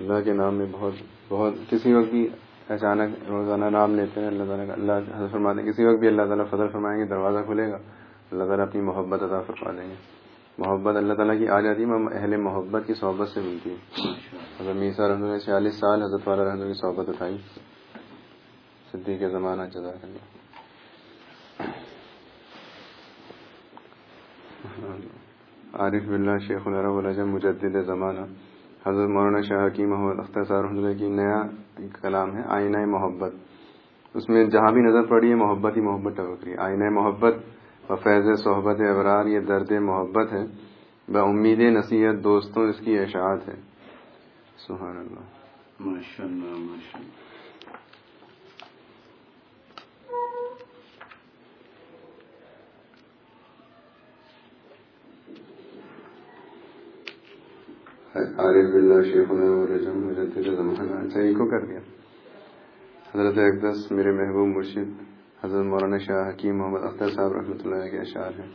اللہ کے نام میں بہت بہت کسی وقت بھی اچانک روزانہ نام لیتے ہیں، اللہ تعالیٰ کا اللہ حضرت فرماتے ہیں، کسی وقت بھی اللہ تعالیٰ فضل فرمائیں گے، دروازہ کھلے گا، اللہ تعالیٰ اپنی محبت ادا فرما دیں گے۔ محبت اللہ تعالیٰ کی آ جاتی ہے اہل محبت کی صحبت سے ملتی ہے۔ حضرت میسا رحمۃ نے چھیالیس سال حضرت والا رحمۃ کی صحبت اٹھائی۔ صدی کے زمانہ جدا کرنا عارف بلّہ شیخ الرب الرجم مجدد زمانہ۔ حضرت مولانا شاہ کی محمد اختر صاحب رحمۃ کی نیا کلام ہے آئینہ محبت۔ اس میں جہاں بھی نظر پڑی ہے، محبت ہی محبت ٹپک رہی ہے۔ آئینہ محبت و فیض صحبت ابرار، یہ درد محبت ہے۔ ب امید نصیحت دوستوں، اس کی اشاعت ہے۔ سبحان اللہ۔ ماشاء اللہ ماشاء اللہ عارف بلّہ شیخ رجم صحیح اچھا، کو کر دیا۔ حضرت اقدس میرے محبوب مرشد، حضرت مولانا شاہ حکیم محمد اختر صاحب رحمۃ اللہ کے اشعار ہیں۔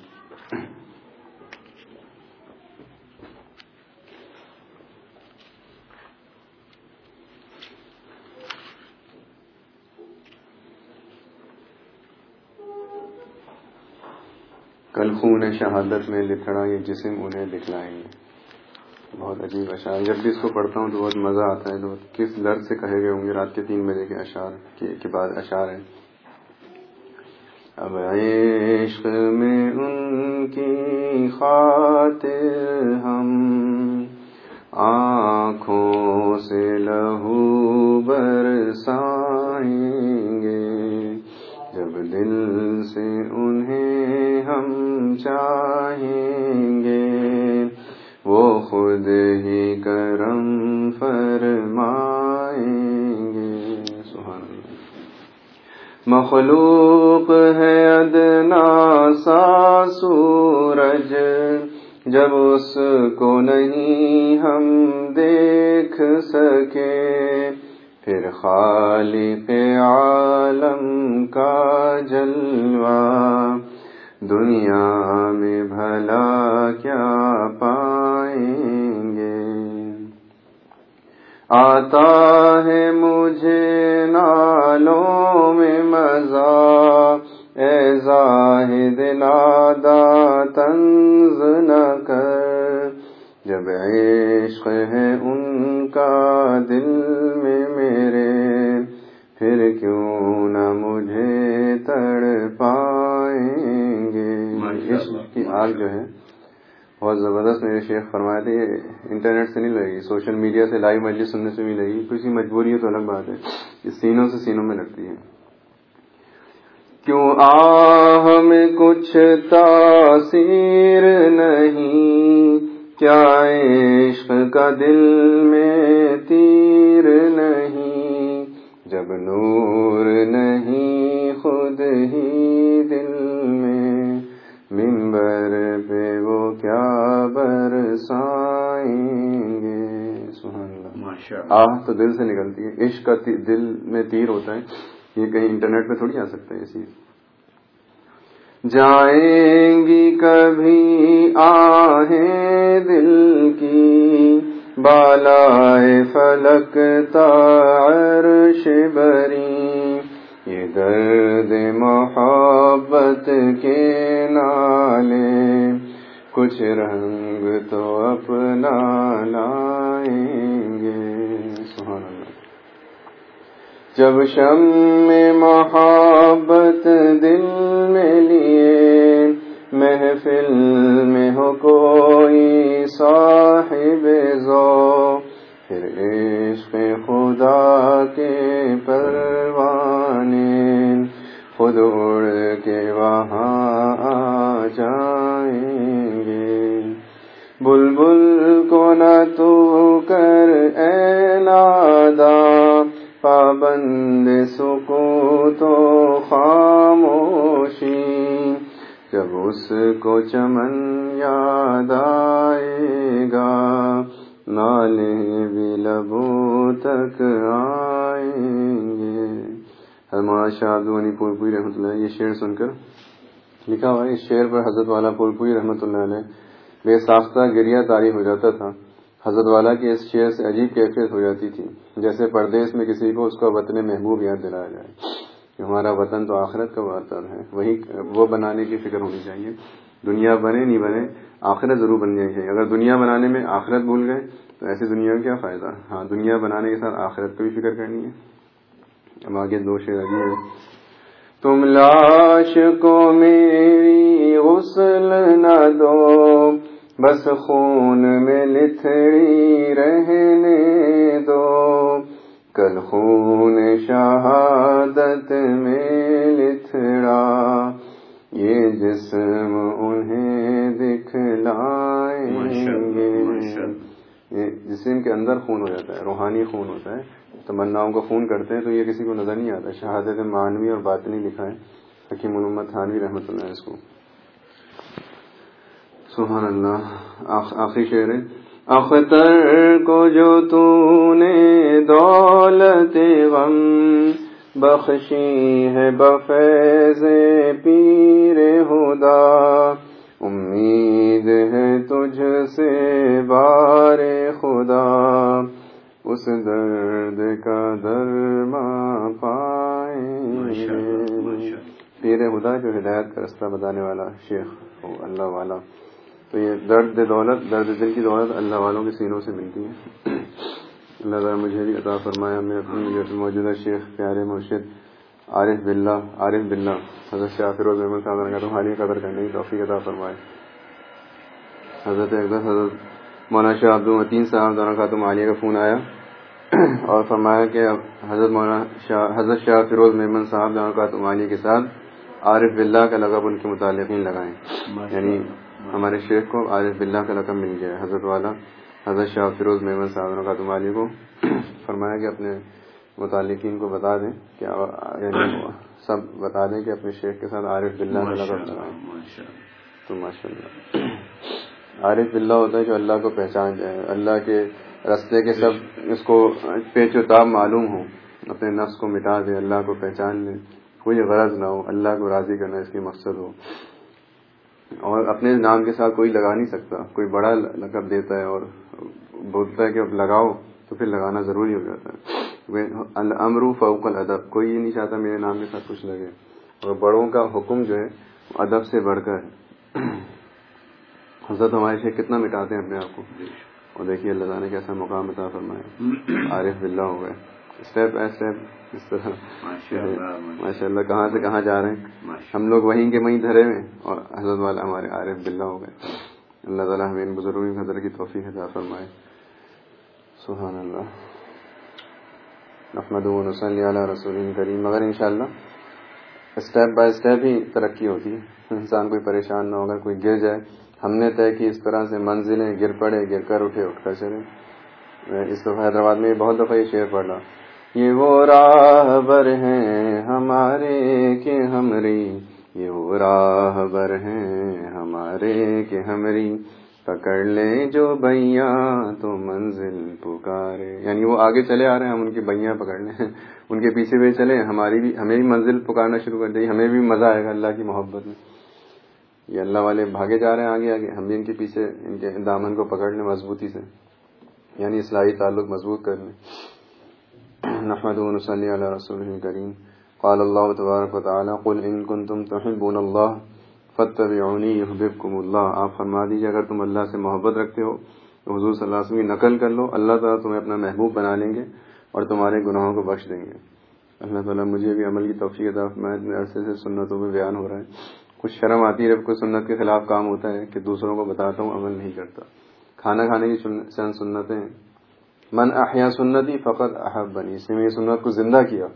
کل خون شہادت میں لکھڑا یہ جسم انہیں دکھلائیں گے۔ بہت عجیب اشعار۔ جب بھی اس کو پڑھتا ہوں تو بہت مزہ آتا ہے۔ تو کس درد سے کہے گئے ہوں گے رات کے تین بجے کے اشعار کے بعد اشعار ہیں۔ اب عشق میں ان کی خاطر ہم آنکھوں سے لہو برسائیں گے۔ جب دل سے انہیں ہم چاہیں گے وہ خود ہی کرم فرمائیں گے۔ سبحان مخلوق ہے ادنا سا سورج۔ جب اس کو نہیں ہم دیکھ سکے، پھر خالق عالم کا جلوہ۔ دنیا میں بھلا کیا پائیں آتا ہے مجھے نالوں میں مزہ۔ اے زاہد لادا تنز نہ کر۔ جب عشق ہے ان کا دل میں میرے پھر کیوں نہ مجھے تڑ پائیں گے عشق کی آگ جو ہے بہت زبردست میرے شیخ فرمائے تھے، انٹرنیٹ سے نہیں لگی سوشل میڈیا سے لائیو مجلس سننے سے بھی لگی کسی مجبوری ہے تو الگ بات ہے۔ یہ سینوں سے سینوں میں لگتی ہے۔ کیوں آ میں کچھ تاثیر نہیں، کیا عشق کا دل میں تیر نہیں؟ جب نور نہیں، خود ہی دل میں ممبر کیا برسائیں گے؟ سبحان اللہ۔ آہ تو دل سے نکلتی ہے۔ عشق کا دل میں تیر ہوتا ہے۔ یہ کہیں انٹرنیٹ پہ تھوڑی آ سکتا ہے یہ چیز جائیں گی کبھی آہیں دل کی۔ بالائے فلک تعرش بری۔ یہ درد محبت کے نالے۔ کچھ رنگ تو اپنا لائیں گے۔ سبحان اللہ۔ جب شم میں محبت دل میں لیے، محفل میں ہو کوئی صاحب ذو۔ پھر عشق خدا کے پروانے، خود اڑ کے وہاں آ جائیں۔ بلبل کو نہ تو کر اے نادا، پابند سکو تو خاموشی۔ جب اس کو چمن یاد آئے گا، نالے بھی لبوں تک آئیں گے۔ ہمارا شاہ عبدالغنی پور پوری رحمۃ اللہ یہ شعر سن کر لکھا ہوا ہے۔ اس شعر پر حضرت والا پور پوری رحمۃ اللہ علیہ بے ساختہ گریا تاریخ ہو جاتا تھا۔ حضرت والا کی اس شعر سے عجیب کیفیت ہو جاتی تھی، جیسے پردیس میں کسی کو اس کا وطن محبوب یاد دلایا جائے۔ کہ ہمارا وطن تو آخرت کا وطن ہے، وہی وہ بنانے کی فکر ہونی چاہیے۔ دنیا بنے نہیں بنے، آخرت ضرور بن چاہیے اگر دنیا بنانے میں آخرت بھول گئے، تو ایسی دنیا کا کیا فائدہ؟ ہاں دنیا بنانے کے ساتھ آخرت کو بھی فکر کرنی ہے۔ اب آگے دو شیر ابھی ہے تم لاش کو میری غسل نہ دو بس خون میں لتھڑی رہنے دو۔ کل خون شہادت میں لتھڑا یہ جسم انہیں دکھلائیں گے۔ جسم کے اندر خون ہو جاتا ہے روحانی خون ہوتا ہے۔ تمناؤں کا خون کرتے ہیں تو یہ کسی کو نظر نہیں آتا۔ شہادت مانوی اور باطنی لکھا ہے حکیم علومت تھانوی رحمۃ اللہ اس کو سبحان اللہ۔ آخری شعر ہے۔ اختر کو جو تو نے دولت غم، بخشی ہے بفیض پیر خدا امید ہے تجھ سے بار خدا۔ اس درد کا درما پائے پیر خدا جو ہدایت کا رستہ بتانے والا شیخ اللہ والا تو یہ درد دولت، درد دل کی دولت اللہ والوں کے سینوں سے ملتی ہے۔ اللہ تعالیٰ مجھے بھی عطا فرمایا ہمیں اپنی موجودہ شیخ پیارے مرشد عارف بلّہ عارف بلّہ حضرت شاہ فیروز احمد صاحب کا تمہاری قدر کرنے کی توفیق عطا فرمائے حضرت اقدس حضرت مولانا شاہ عبد المتین صاحب، دونوں خاتم عالیہ کا فون آیا اور فرمایا کہ حضرت مولانا شاہ حضرت شاہ فیروز محمد صاحب خاتم عالیہ کے ساتھ عارف بلّہ کا لقب ان کے متعلقین لگائیں۔ یعنی ہمارے شیخ کو عارف بلّہ کا لقب مل گیا حضرت والا حضرت شاہ فیروز محمد صاحب کا تمالی کو فرمایا کہ اپنے متعلقین کو بتا دیں کہ یعنی سب بتا دیں کہ اپنے شیخ کے ساتھ عارف بلّہ کا لقب لگائیں۔ تو ماشاء اللہ عارف بلّہ ہوتا ہے جو اللہ کو پہچان جائے اللہ کے رستے کے سب اس کو پیچ و تاب معلوم ہو اپنے نفس کو مٹا دے، اللہ کو پہچان لے، کوئی غرض نہ ہو، اللہ کو راضی کرنا اس کی مقصد ہو۔ اور اپنے نام کے ساتھ کوئی لگا نہیں سکتا، کوئی بڑا لقب دیتا ہے اور بولتا ہے کہ اب لگاؤ تو پھر لگانا ضروری ہو جاتا ہے۔ امرو فوق الادب، کوئی یہ نہیں چاہتا میرے نام کے ساتھ کچھ لگے۔ اور بڑوں کا حکم جو ہے، ادب سے بڑھ کر۔ ہے حضرت ہمارے سے کتنا مٹاتے ہیں اپنے آپ کو۔ اور دیکھیے اللہ تعالیٰ نے کیسا مقام بتا فرمایا۔ عارف بلّہ ہو گئے۔ اسٹیپ بائی اسٹیپ اس طرح۔ ماشاء اللہ کہاں سے کہاں جا رہے ہیں؟ ہم لوگ وہیں کے وہیں دھرے میں اور حضرت والا ہمارے عارف بلّہ ہو گئے۔ اللہ تعالیٰ ہمیں ان بزرگوں کی قدر کی توفیق عطا فرمائے۔ سبحان اللہ احمد صلی علیہ رسول کریم۔ مگر انشاءاللہ اسٹیپ بائی اسٹیپ ہی ترقی ہوتی ہے۔ انسان کوئی پریشان نہ ہو اگر کوئی گر جائے۔ ہم نے طے کی اس طرح سے منزلیں گر پڑے، گر کر اٹھے اٹھ کر چلے اس دفعہ حیدرآباد میں بہت دفعہ یہ شعر پڑھ رہا یہ وہ راہ بر ہیں ہمارے کہ ہمری، یہ وہ راہ بر ہیں ہمارے کہ ہمری۔ پکڑ لیں جو بھیا تو منزل پکارے۔ یعنی وہ آگے چلے آ رہے ہیں، ہم ان کی بھیا پکڑ لیں۔ ان کے پیچھے بھی چلے، ہماری بھی، ہمیں بھی منزل پکارنا شروع کر دیں ہمیں بھی مزہ آئے گا اللہ کی محبت میں۔ یہ اللہ والے بھاگے جا رہے ہیں آگے آگے۔ ہم بھی ان کے پیچھے، ان کے دامن کو پکڑ لیں مضبوطی سے یعنی اصلاحی تعلق مضبوط کر لیں نحمد صلی رسول کریم۔ قال اللہ تبارک و تعالیٰ، قل ان کنتم تحبون اللہ فتبعونی يحببكم اللہ۔ آپ فرما دیجیے اگر تم اللہ سے محبت رکھتے ہو، تو حضور صلی اللہ علیہ وسلم کی نقل کر لو، اللہ تعالیٰ تمہیں اپنا محبوب بنا لیں گے اور تمہارے گناہوں کو بخش دیں گے۔ اللہ تعالیٰ مجھے بھی عمل کی توفیق عطا میں عرصے سے سنتوں میں بیان ہو رہا ہے۔ کچھ شرم آتی ہے جب کوئی سنت کے خلاف کام ہوتا ہے کہ دوسروں کو بتاتا ہوں، عمل نہیں کرتا۔ کھانا کھانے کی چند سنتیں۔ من احیا سنتی فقط احب بنی اس نے سنت کو زندہ کیا۔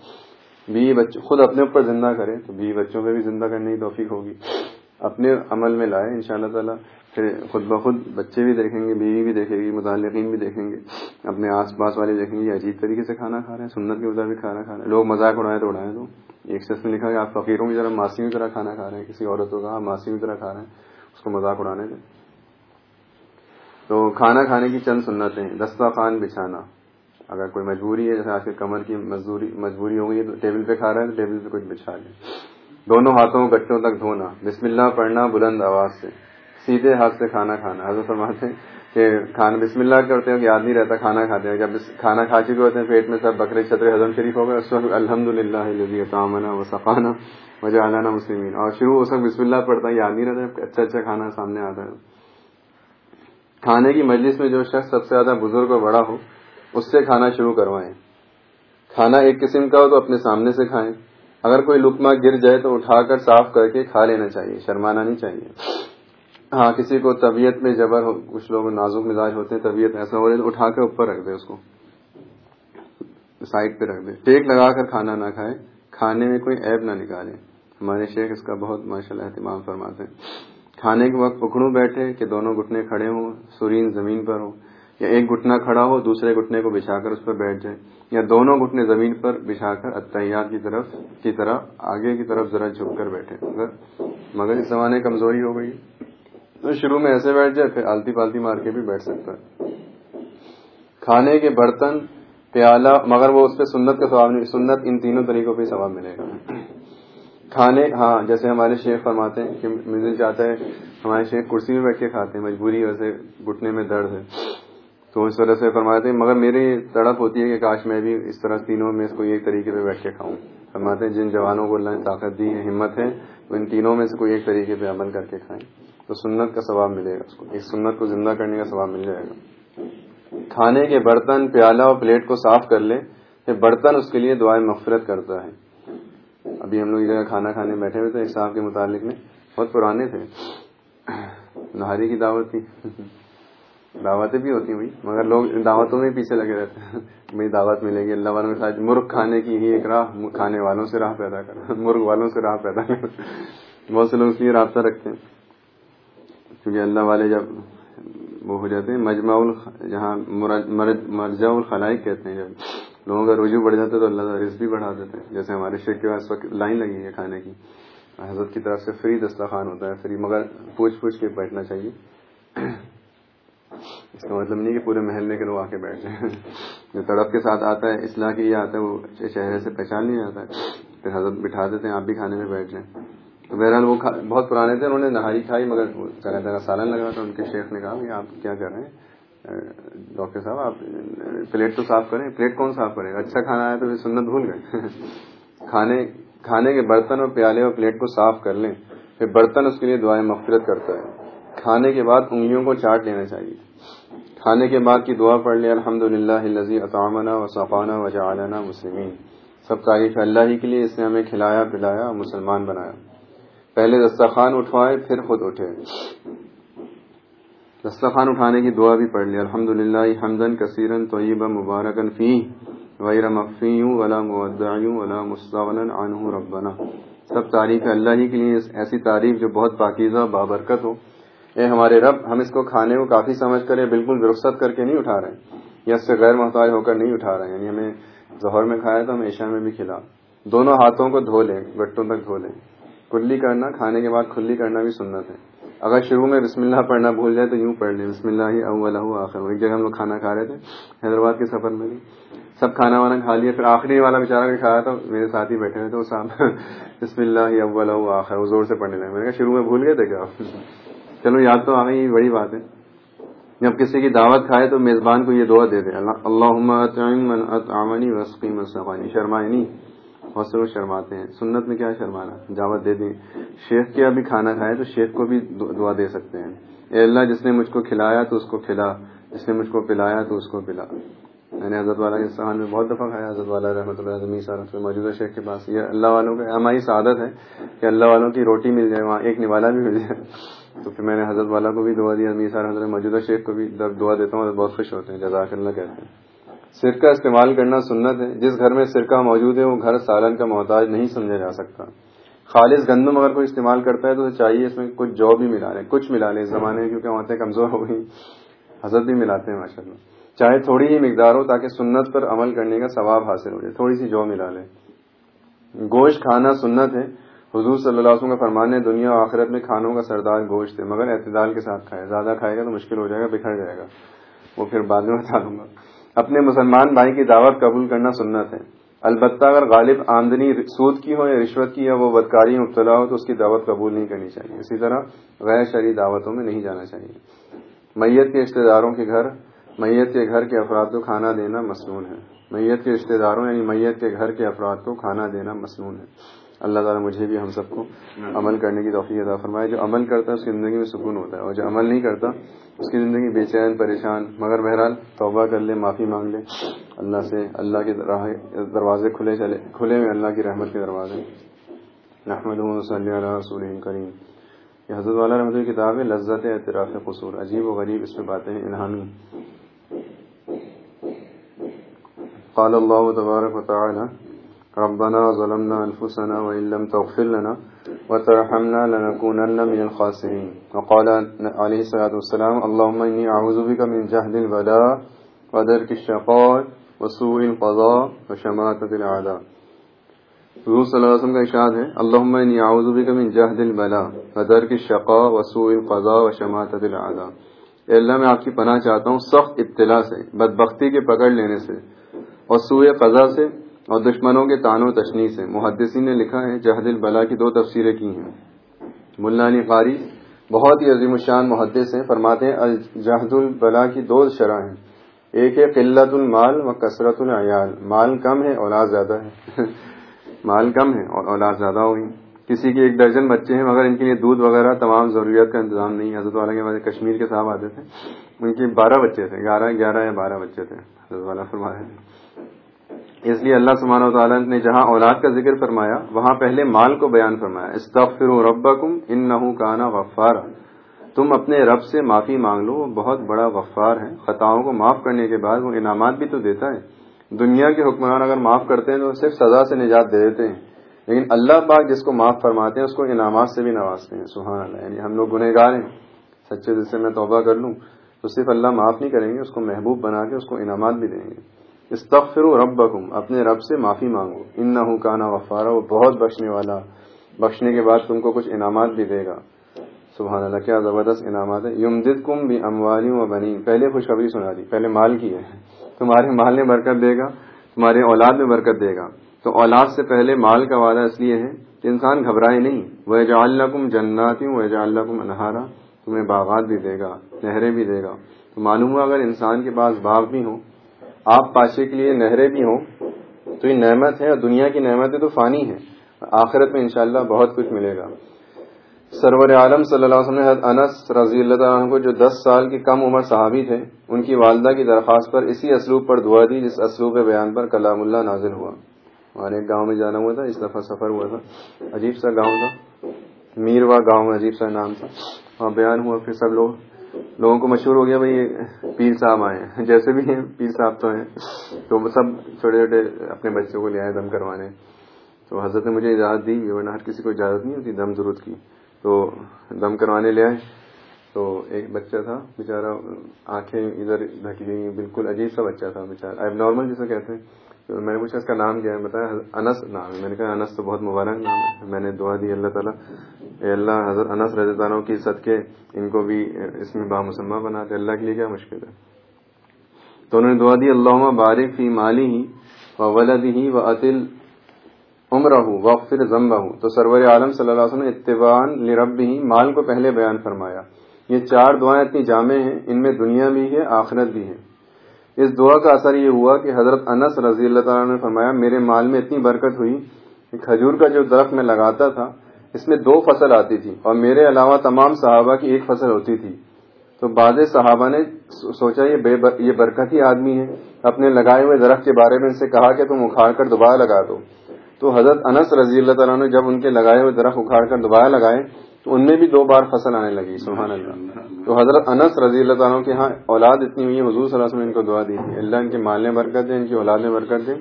بیوی بچوں خود اپنے اوپر زندہ کرے تو بیوی بچوں پہ بھی زندہ کرنے کی توفیق ہوگی۔ اپنے عمل میں لائے ان شاء اللہ تعالیٰ۔ پھر خود بخود بچے بھی دیکھیں گے، بیوی بھی دیکھے گی، متعلقین بھی دیکھیں گے، اپنے آس پاس والے دیکھیں گے عجیب طریقے سے کھانا کھا رہے ہیں، سنت کے مطابق کھانا کھا رہے ہیں۔ لوگ مذاق اڑائے تو اڑائے تو۔ ایک شخص میں لکھا کہ آپ فقیروں کی طرح ماسیوں کی طرح کھانا کھا رہے ہیں، کسی عورت کو کہا ماسیوں کی طرح کھا رہے ہیں، اس کو مذاق اڑانے دیں۔ تو کھانا کھانے کی چند سنتیں، دسترخوان بچھانا۔ اگر کوئی مجبوری ہے، جیسے آج کے کمر کی مزدوری، مجبوری ہو گئی تو ٹیبل پہ کھا رہا ہے تو ٹیبل پہ کچھ بچھا لیں۔ دونوں ہاتھوں گٹوں تک دھونا، بسم اللہ پڑھنا بلند آواز سے، سیدھے ہاتھ سے کھانا کھانا۔ حضرت فرماتے ہیں کہ کھانا، بسم اللہ کرتے ہیں کہ یاد نہیں رہتا کھانا کھاتے ہیں۔ جب کھانا کھا چکے ہوتے ہیں، پیٹ میں سب بکرے، چھترے حضم شریف ہو گئے۔ اس وقت الحمد للہ تعمنا و سفانہ وجہ مسلمین۔ اور شروع اس وقت بسم اللہ پڑتا ہے، یاد نہیں رہتا اچھا اچھا کھانا سامنے آتا ہے۔ کھانے کی مجلس میں جو شخص سب سے زیادہ بزرگ اور بڑا ہو، اس سے کھانا شروع کروائیں۔ کھانا ایک قسم کا ہو تو اپنے سامنے سے کھائیں۔ اگر کوئی لکما گر جائے تو اٹھا کر صاف کر کے کھا لینا چاہیے، شرمانا نہیں چاہیے۔ ہاں کسی کو طبیعت میں جبر ہو، کچھ لوگ نازک مزاج ہوتے ہیں، طبیعت ایسا ہو رہا ہے تو اٹھا کے اوپر رکھ دے اس کو۔ سائڈ پہ رکھ دے۔ ٹیک لگا کر کھانا نہ کھائے کھانے میں کوئی ایب نہ نکالے ہمارے شیخ اس کا بہت ماشاء اللہ اہتمام فرماتے ہیں۔ کھانے کے وقت پکڑوں بیٹھے کہ دونوں گھٹنے کھڑے ہوں، سورین زمین پر ہوں۔ یا ایک گھٹنا کھڑا ہو، دوسرے گھٹنے کو بچھا کر اس پر بیٹھ جائے یا دونوں گھٹنے زمین پر بچھا کر اطیات کی طرف، کی طرح آگے کی طرف ذرا جھک کر بیٹھے مگر مگر اس زمانے کمزوری ہو گئی۔ تو شروع میں ایسے بیٹھ جائے، پھر آلتی پالتی مار کے بھی بیٹھ سکتا ہے۔ کھانے کے برتن، پیالہ، مگر وہ اس پہ سنت کا ثواب نہیں، سنت ان تینوں طریقوں پہ ثواب ملے گا۔ کھانے ہاں جیسے ہمارے شیخ فرماتے ہیں کہ مزل چاہتا ہے، ہمارے شیخ کرسی میں بیٹھ کے کھاتے ہیں، مجبوری ویسے گھٹنے میں درد ہے۔ تو اس طرح سے فرماتے ہیں مگر میری تڑپ ہوتی ہے کہ کاش میں بھی اس طرح تینوں میں اس کو ایک طریقے پہ بیٹھ کے کھاؤں۔ فرماتے ہیں، جن جوانوں کو اللہ نے طاقت دی ہے ہمت ہے وہ ان تینوں میں سے کوئی ایک طریقے پہ عمل کر کے کھائیں۔ تو سنت کا ثواب ملے گا اس کو، ایک سنت کو زندہ کرنے کا ثواب مل جائے گا۔ کھانے کے برتن پیالہ اور پلیٹ کو صاف کر لے، پھر برتن اس کے لیے دعائیں مغفرت کرتا ہے۔ ابھی ہم لوگ جگہ کھانا کھانے بیٹھے ہوئے تھے صاحب کے متعلق میں، بہت پرانے تھے۔ نہاری کی دعوت تھی۔ دعوتیں بھی ہوتی ہوئی مگر لوگ دعوتوں میں پیچھے لگے رہتے ہیں۔ میری دعوت ملے گی، اللہ والوں کے ساتھ مرغ کھانے کی ہی ایک راہ کھانے والوں سے راہ پیدا کر مرغ والوں سے راہ پیدا کر بہت سے لوگ اس لیے رابطہ رکھتے ہیں۔ کیونکہ اللہ والے جب وہ ہو جاتے ہیں، مجمع جہاں مرجع الخلائق کہتے ہیں، جب لوگوں کا رجوع بڑھ جاتا ہے تو اللہ کا رزق بھی بڑھا دیتے ہیں۔ جیسے ہمارے شیخ کے پاس وقت لائن لگی ہے کھانے کی۔ حضرت کی طرف سے فری دسترخوان ہوتا ہے، فری، مگر پوچھ پوچھ کے بیٹھنا چاہیے۔ اس کا مطلب نہیں کہ پورے محلے کے لوگ آ کے بیٹھ جائیں جو تڑپ کے ساتھ آتا ہے، اصلاح کے لیے آتا ہے، وہ چہرے سے پہچان نہیں آتا ہے پھر حضرت بٹھا دیتے ہیں، آپ بھی کھانے میں بیٹھ جائیں۔ تو بہرحال وہ بہت پرانے تھے، انہوں نے نہاری کھائی، مگر جگہ جگہ سالن لگ رہا تھا ان کے شیخ نے کہا کہ آپ کیا کر رہے ہیں؟ ڈاکٹر صاحب، آپ پلیٹ تو صاف کریں، پلیٹ کون صاف کرے اچھا کھانا آیا تو سنت بھول گئے۔ کھانے کھانے کے برتن اور پیالے اور پلیٹ کو صاف کر لیں، پھر برتن اس کے لیے دعائیں مغفرت کرتا ہے۔ کھانے کے بعد انگلیوں کو چاٹ لینا چاہیے۔ کھانے کے بعد کی دعا پڑھ لیں الحمد للہ اطامنا و صفانہ و جعلنا مسلمین۔ سب تعریف اللہ ہی کے لیے اس نے ہمیں کھلایا، پلایا اور مسلمان بنایا۔ پہلے دسترخوان اٹھوائے، پھر خود اٹھے۔ دسترخوان اٹھانے کی دعا بھی پڑھ لی الحمد للہ حمدن کثیرن طیبہ مبارکن فی غیر مفیوں ولا مودعیوں ولا مستول عنہ ربنا۔ سب تعریف اللہ ہی کے لیے ایسی تعریف جو بہت پاکیزہ، بابرکت ہو۔ اے ہمارے رب، ہم اس کو کھانے کو کافی سمجھ کر بالکل درست کر کے نہیں اٹھا رہے یا اس سے غیر محتاج ہو کر نہیں اٹھا رہے یعنی ہمیں ظہر میں کھایا تو ہم عشاء میں بھی کھلا۔ دونوں ہاتھوں کو دھو لیں گٹوں تک دھو لیں۔ کلی کرنا، کھانے کے بعد کھلی کرنا بھی سنت ہے۔ اگر شروع میں بسم اللہ پڑھنا بھول جائے تو یوں پڑھ لیں، بسم اللہ اول آخر۔ ایک جگہ ہم لوگ کھانا کھا رہے تھے، حیدرآباد کے سفر میں بھی۔ سب کھانا وانا کھا لیا، پھر آخری والا بےچارا بھی کھایا تو میرے ساتھ ہی بیٹھے ہوئے تھے، وہ صاحب بسم اللہ اول، آخر۔ وہ زور سے پڑھنے لگے۔ میں نے کہا، شروع میں بھول گئے تھے کیا؟ چلو، یاد تو آ گئی بڑی بات ہے۔ جب کسی کی دعوت کھائے تو میزبان کو یہ دعا دے دے۔ اللہ وسقی شرمائے نہیں، بہت سے لوگ شرماتے ہیں۔ سنت میں کیا شرمانا؟ دعوت دے دیں شیخ کے ابھی کھانا کھائے تو شیخ کو بھی دعا دے سکتے ہیں۔ اے اللہ، جس نے مجھ کو کھلایا تو اس کو کھلا۔ جس نے مجھ کو پلایا تو اس کو پلا۔ میں نے حضرت والا کے استعمال میں بہت دفعہ کھایا، حضرت والا رحمۃ اللہ موجودہ شیخ کے پاس۔ یہ اللہ والوں کا ہماری سعادت ہے کہ اللہ والوں کی روٹی مل جائے، وہاں ایک نوالا بھی مل جائے۔ تو پھر میں نے حضرت والا کو بھی دعا دیا سار حضرت موجودہ شیخ کو بھی دعا دیتا ہوں بہت خوش ہوتے ہیں، جزاک اللہ کہتے ہیں سرکہ استعمال کرنا سنت ہے۔ جس گھر میں سرکہ موجود ہے، وہ گھر سالن کا محتاج نہیں سمجھا جا سکتا۔ خالص گندم اگر کوئی استعمال کرتا ہے تو چاہیے اس میں کچھ جو بھی ملا لیں، کچھ ملا لیں۔ اس زمانے میں کیونکہ وہاں کمزور ہو گئی، حضرت بھی ملاتے ہیں ماشاء اللہ چاہے تھوڑی ہی مقدار ہو تاکہ سنت پر عمل کرنے کا ثواب حاصل ہو جائے، تھوڑی سی جو ملا لیں۔ گوشت کھانا سنت ہے۔ حضور صلی اللہ علیہ وسلم کا فرمان ہے، دنیا و آخرت میں کھانوں کا سردار گوشت ہے، مگر اعتدال کے ساتھ کھائے، زیادہ کھائے گا تو مشکل ہو جائے گا، بکھر جائے گا۔ وہ پھر بعد میں بتا دوں گا۔ اپنے مسلمان بھائی کی دعوت قبول کرنا سنت ہے۔ البتہ اگر غالب آمدنی سود کی ہو یا رشوت کی یا وہ بدکاری، مبتلا ہو، تو اس کی دعوت قبول نہیں کرنی چاہیے۔ اسی طرح غیر شرعی دعوتوں میں نہیں جانا چاہیے۔ میت کے رشتے داروں کے گھر، میت کے گھر کے افراد کو کھانا دینا مصنون ہے۔ میت کے رشتے داروں یعنی میت کے گھر کے افراد کو کھانا دینا مصنون ہے۔ اللہ تعالیٰ مجھے بھی ہم سب کو عمل کرنے کی توفیق ادا فرمائے۔ جو عمل کرتا ہے اس کی زندگی میں سکون ہوتا ہے اور جو عمل نہیں کرتا اس کی زندگی بے چین پریشان۔ مگر بہرحال توبہ کر لے معافی مانگ لے۔ اللہ سے اللہ کے دروازے کھلے چلے کھلے میں اللہ کی رحمت کے دروازے۔ احمد صلی اللہ رسول کریم۔ یہ حضرت والا رحمۃ کی کتاب ہے لذت اعتراف قصور۔ عجیب و غریب اس میں باتیں الہامی قال الله تبارك وتعالى ربنا ظلمنا أنفسنا وإن لم تغفر لنا وترحمنا لنكونن من الخاسرين. وقال عليه الصلاة والسلام، اللهم إني أعوذ بك من جهد البلاء ودرك الشقاء وسوء القضاء وشماتة العداء حضور صلی اللہ علیہ وسلم کا اشاد ہے اللہم انی اعوذ بک من جہد البلا ودرک الشقاء وسوء القضاء وشماتة العداء اے اللہ، میں آپ کی پناہ چاہتا ہوں سخت ابتلا سے، بدبختی کے پکڑ لینے سے اور سوئے قضا سے اور دشمنوں کے تان و تشنی سے۔ محدثین نے لکھا ہے، جہد البلا کی دو تفسیریں کی ہیں۔ ملا علی قاری بہت ہی عظیم الشان محدث ہیں، فرماتے ہیں جہد البلا کی دو شرح ہیں۔ ایک ہے قلت المال و کثرت العیال۔ مال کم ہے، اولاد زیادہ ہے۔ مال کم ہے اور اولاد زیادہ ہوئی۔ کسی کے ایک درجن بچے ہیں، مگر ان کے لیے دودھ وغیرہ تمام ضروریات کا انتظام نہیں۔ حضرت والا کے بعد کشمیر کے صاحب آتے تھے۔ ان کے بارہ بچے تھے، گیارہ گیارہ یا بارہ بچے تھے۔ حضرت والا فرما رہے تھے۔ اس لیے اللہ سبحانہ و تعالیٰ نے جہاں اولاد کا ذکر فرمایا، وہاں پہلے مال کو بیان فرمایا۔ استغفر ربکم انہو کانا غفارا۔ تم اپنے رب سے معافی مانگ لو، وہ بہت بڑا غفار ہے۔ خطاؤں کو معاف کرنے کے بعد وہ انعامات بھی تو دیتا ہے۔ دنیا کے حکمران اگر معاف کرتے ہیں تو صرف سزا سے نجات دے دیتے ہیں۔ لیکن اللہ پاک جس کو معاف فرماتے ہیں، اس کو انعامات سے بھی نوازتے ہیں۔ سبحان اللہ یعنی ہم لوگ گنہ گار ہیں۔ سچے دل سے میں توبہ کر لوں۔ تو صرف اللہ معاف نہیں کریں گے، اس کو محبوب بنا کے اس کو انعامات بھی دیں گے۔ استغفر ربکم، اپنے رب سے معافی مانگو۔ ان نہ کانا وفارا وہ بہت بخشنے والا، بخشنے کے بعد تم کو کچھ انعامات بھی دے گا۔ سبحان اللہ کیا زبردست انعامات ہے یمدد کم بھی اموالی و بنی پہلے خوشخبری سنا دی، پہلے مال کی ہے۔ تمہارے مال میں برکت دے گا، تمہارے اولاد میں برکت دے گا۔ تو اولاد سے پہلے مال کا وعدہ اس لیے ہے کہ انسان گھبرائے نہیں۔ وہ جا اللہ کم جناتی وہ جا اللہ کم انہارا تمہیں باغات بھی دے گا، نہریں بھی دے گا۔ تو معلوم ہوا اگر انسان کے پاس باغ بھی ہوں آپ پاشے کے لیے نہریں بھی ہوں، تو یہ نعمت ہے اور دنیا کی نعمتیں تو فانی ہے آخرت میں انشاءاللہ بہت کچھ ملے گا۔ سرور عالم صلی اللہ علیہ وسلم انس رضی اللہ عنہ کو جو دس سال کی کم عمر صحابی تھے، ان کی والدہ کی درخواست پر اسی اسلوب پر دعا دی، جس اسلوب بیان پر کلام اللہ نازل ہوا۔ ہمارے ایک گاؤں میں جانا ہوا تھا، اس دفعہ سفر ہوا تھا۔ عجیب سا گاؤں تھا، میروا گاؤں، عجیب سا نام تھا۔ وہاں بیان ہوا، پھر سب لوگ لوگوں کو مشہور ہو گیا بھائی پیر صاحب آئے ہیں۔ جیسے بھی ہیں، پیر صاحب تو ہیں۔ تو وہ سب چھوٹے چھوٹے اپنے بچوں کو لے آئے دم کروانے۔ تو حضرت نے مجھے اجازت دی، ورنہ ہر کسی کو اجازت نہیں ہوتی، دم ضرورت کی۔ تو دم کروانے لے آئے۔ تو ایک بچہ تھا بےچارا آنکھیں ادھر ڈھکی گئی بالکل عجیب سا بچہ تھا بےچارا اب نارمل جسے کہتے ہیں۔ تو میں نے پوچھا، اس کا نام کیا ہے؟ بتایا انس نام ہے۔ میں نے کہا، انس تو بہت مبارک نام ہے۔ میں نے دعا دی اللہ تعالیٰ۔ اے اللہ، حضرت انس رضی اللہ کی صدقے، ان کو بھی اس میں بامسمہ بناتے اللہ کے لیے کیا مشکل ہے؟ تو انہوں نے دعا دی اللہ بارک فی مالی ہی و ولد ہی و عطل عمر ہوں وقفر ضمبہ تو سرور عالم صلی اللہ علیہ وسلم اتبان لرب ہی مال کو پہلے بیان فرمایا۔ یہ چار دعائیں اتنی جامع ہیں، ان میں دنیا بھی ہے، آخرت بھی ہے۔ اس دعا کا اثر یہ ہوا کہ حضرت انس رضی اللہ تعالیٰ نے فرمایا، میرے مال میں اتنی برکت ہوئی کہ کھجور کا جو درخت میں لگاتا تھا، اس میں دو فصل آتی تھی اور میرے علاوہ تمام صحابہ کی ایک فصل ہوتی تھی۔ تو بعض صحابہ نے سوچا، یہ بے بر... یہ برکت ہی آدمی ہے۔ اپنے لگائے ہوئے درخت کے بارے میں ان سے کہا کہ تم اکھاڑ کر دوبارہ لگا دو۔ تو حضرت انس رضی اللہ تعالیٰ نے جب ان کے لگائے ہوئے درخت اکھاڑ کر دوبارہ لگائے تو ان میں بھی دو بار فصل آنے لگی، سبحان اللہ۔ تو حضرت انس رضی اللہ تعالیٰ کے ہاں اولاد اتنی ہوئی ہے، حضور صلی اللہ علیہ وسلم ان کو دعا دی۔ تھی اللہ ان کے مال میں برکت دیں ان کی اولاد میں برکت دیں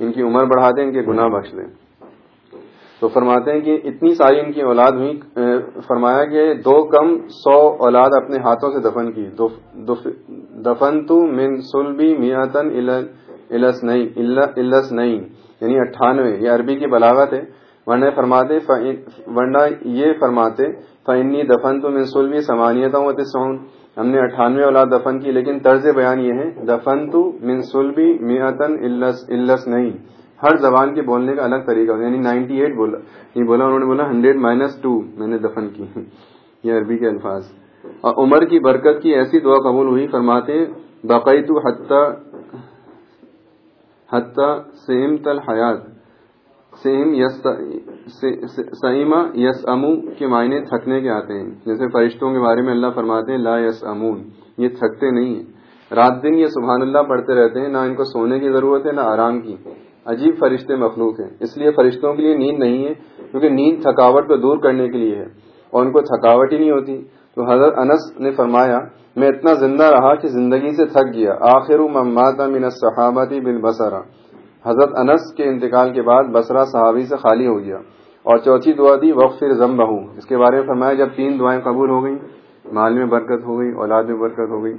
ان کی عمر بڑھا دیں ان کے گناہ بخش دیں تو فرماتے ہیں کہ اتنی ساری ان کی اولاد ہوئی فرمایا کہ دو کم سو اولاد اپنے ہاتھوں سے دفن کی۔ دفن تو من سلبی میاتن الس نہیں یعنی اٹھانوے، یہ عربی کی بلاغت ہے۔ ورنہ فرماتے ورنہ یہ فرماتے فنی دفن تو منسولوی سمانیت ہوں ہم نے اٹھانوے اولاد دفن کی، لیکن طرز بیان یہ ہے دفن تو منسولبی میتن الس نہیں۔ ہر زبان کے بولنے کا الگ طریقہ ہوتا ہے یعنی نائنٹی ایٹ بولا، یہ بولا، انہوں نے بولا ہنڈریڈ مائنس ٹو میں نے دفن کی۔ یہ عربی کے الفاظ۔ اور عمر کی برکت کی ایسی دعا قبول ہوئی، فرماتے باقی تو حتیٰ سیم تل حیات سیم یس سیما یس امو کے معنی تھکنے کے آتے ہیں۔ جیسے فرشتوں کے بارے میں اللہ فرماتے ہیں، لا یس امون، یہ تھکتے نہیں ہیں۔ رات دن یہ سبحان اللہ پڑھتے رہتے ہیں، نہ ان کو سونے کی ضرورت ہے، نہ آرام کی۔ عجیب فرشتے مخلوق ہیں۔ اس لیے فرشتوں کے لیے نیند نہیں ہے، کیونکہ نیند تھکاوٹ کو دور کرنے کے لیے ہے۔ اور ان کو تھکاوٹ ہی نہیں ہوتی۔ تو حضرت انس نے فرمایا، میں اتنا زندہ رہا کہ زندگی سے تھک گیا۔ آخر ممات من صحابتی بن بسرا حضرت انس کے انتقال کے بعد بسرا صحابی سے خالی ہو گیا اور چوتھی دعا دی وقت ضم اس کے بارے میں فرمایا، جب تین دعائیں قبول ہو گئیں، مال میں برکت ہو گئی، اولاد میں برکت ہو گئی۔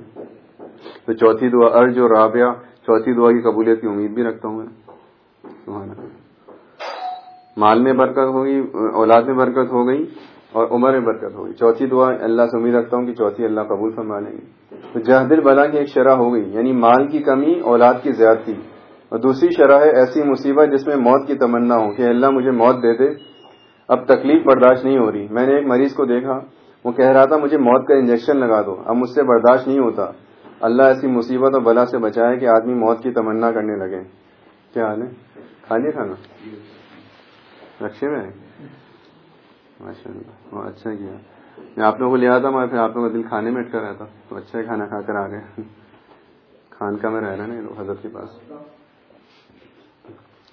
تو چوتھی دعا، ارج اور رابعہ، چوتھی دعا کی قبولیت کی امید بھی رکھتا ہوں میں۔ مال میں برکت ہو گئی، اولاد میں برکت ہو گئی اور عمر میں برکت ہوگی چوتھی دعا، اللہ سے امید رکھتا ہوں کہ چوتھی اللہ قبول فرما لیں گے۔ تو جہدل بلا کی ایک شرح ہو گئی یعنی مال کی کمی، اولاد کی زیادتی۔ اور دوسری شرح ہے ایسی مصیبت جس میں موت کی تمنا ہو کہ اللہ مجھے موت دے دے۔ اب تکلیف برداشت نہیں ہو رہی۔ میں نے ایک مریض کو دیکھا، وہ کہہ رہا تھا، مجھے موت کا انجیکشن لگا دو۔ اب مجھ سے برداشت نہیں ہوتا۔ اللہ ایسی مصیبت اور بلا سے بچائے کہ آدمی موت کی تمنا کرنے لگے۔ کیا حال ہے؟ کھا لیا کھانا رکشے میں ماشاء اللہ اچھا کیا۔ میں آپ لوگوں کو لیا تھا میں پھر آپ لوگوں کا دل کھانے میں اٹکا رہتا۔ تو اچھا کھانا کھا کر آ گئے۔ خان کا میں رہ رہا نا حضرت کے پاس۔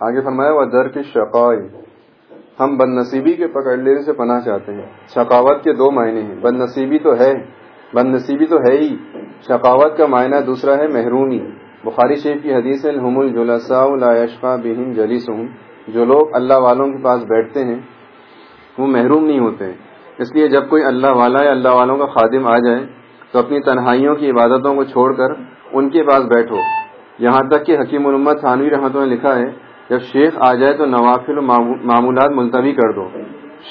آگے فرمایا، وہ در کی شقائی۔ ہم بد نصیبی کے پکڑ لینے سے پناہ چاہتے ہیں۔ شقاوت کے دو معنی ہیں۔ بد نصیبی تو ہے بد نصیبی تو ہے ہی۔ شقاوت کا معنی دوسرا ہے محرومی۔ بخاری شیخ کی حدیث الحم الجلسا لا بہن جلیس جو لوگ اللہ والوں کے پاس بیٹھتے ہیں، وہ محروم نہیں ہوتے۔ اس لیے جب کوئی اللہ والا یا اللہ والوں کا خادم آ جائے، تو اپنی تنہائیوں کی عبادتوں کو چھوڑ کر ان کے پاس بیٹھو۔ یہاں تک کہ حکیم الامت تھانوی رحمتوں نے لکھا ہے جب شیخ آ جائے تو نوافل معمولات ملتوی کر دو۔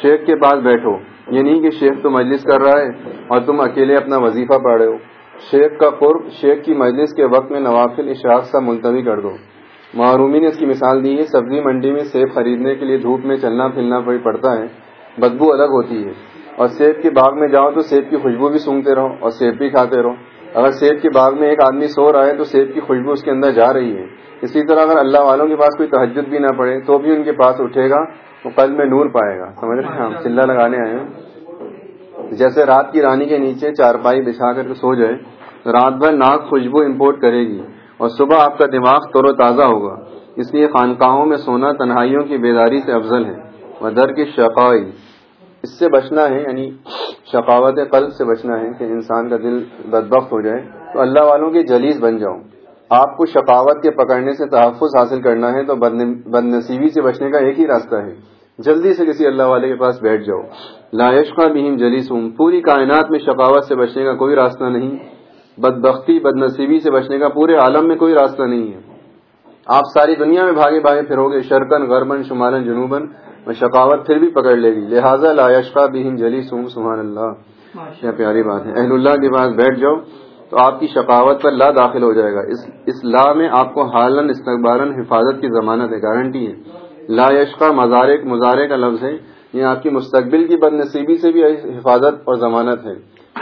شیخ کے پاس بیٹھو۔ یہ نہیں کہ شیخ تو مجلس کر رہا ہے اور تم اکیلے اپنا وظیفہ پڑھ رہے ہو۔ شیخ کا قرب، شیخ کی مجلس کے وقت میں نوافل اشراق سا ملتوی کر دو۔ معرومی نے اس کی مثال دی ہے، سبزی منڈی میں سیب خریدنے کے لیے دھوپ میں چلنا پھرنا پڑتا ہے۔ بدبو الگ ہوتی ہے۔ اور سیب کے باغ میں جاؤ تو سیب کی خوشبو بھی سونگتے رہو اور سیب بھی کھاتے رہو۔ اگر سیب کے باغ میں ایک آدمی سو رہا ہے تو سیب کی خوشبو اس کے اندر جا رہی ہے۔ اسی طرح اگر اللہ والوں کے پاس کوئی تحجد بھی نہ پڑے تو بھی ان کے پاس اٹھے گا وہ کل میں نور پائے گا۔ سمجھ رہے ہیں ہم؟ چلا لگانے آئے ہیں۔ جیسے رات کی رانی کے نیچے چارپائی بچھا کر سو جائے، رات بھر ناک خوشبو امپورٹ کرے گی اور صبح آپ کا دماغ تور و تازہ ہوگا۔ اس لیے خانقاہوں میں سونا تنہائیوں کی بیداری سے افضل ہے۔ مدر کی شقائی۔ اس سے بچنا ہے یعنی شقاوت قلب سے بچنا ہے کہ انسان کا دل بدبخت ہو جائے تو اللہ والوں کے جلیس بن جاؤ آپ کو شقاوت کے پکڑنے سے تحفظ حاصل کرنا ہے تو بد نصیبی سے بچنے کا ایک ہی راستہ ہے۔ جلدی سے کسی اللہ والے کے پاس بیٹھ جاؤ۔ لاشقہ بہم جلیس ہوں پوری کائنات میں شقاوت سے بچنے کا کوئی راستہ نہیں۔ بد بختی بد نصیبی سے بچنے کا پورے عالم میں کوئی راستہ نہیں ہے۔ آپ ساری دنیا میں بھاگے بھاگے پھرو گے شرکن غربن شمالن جنوبن۔ میں شکاوت پھر بھی پکڑ لے گی۔ لہٰذا لاشقہ بہم جلی سوم سبحان اللہ۔ کیا پیاری بات ہے۔ اہل اللہ کے پاس بیٹھ جاؤ۔ تو آپ کی شکاوت پر لا داخل ہو جائے گا۔ اس لا میں آپ کو حالن استقبال حفاظت کی ضمانت ہے گارنٹی ہے۔ لا یشقہ مزارک مزارے کا لفظ ہے یہ آپ کی مستقبل کی بد نصیبی سے بھی حفاظت اور ضمانت ہے۔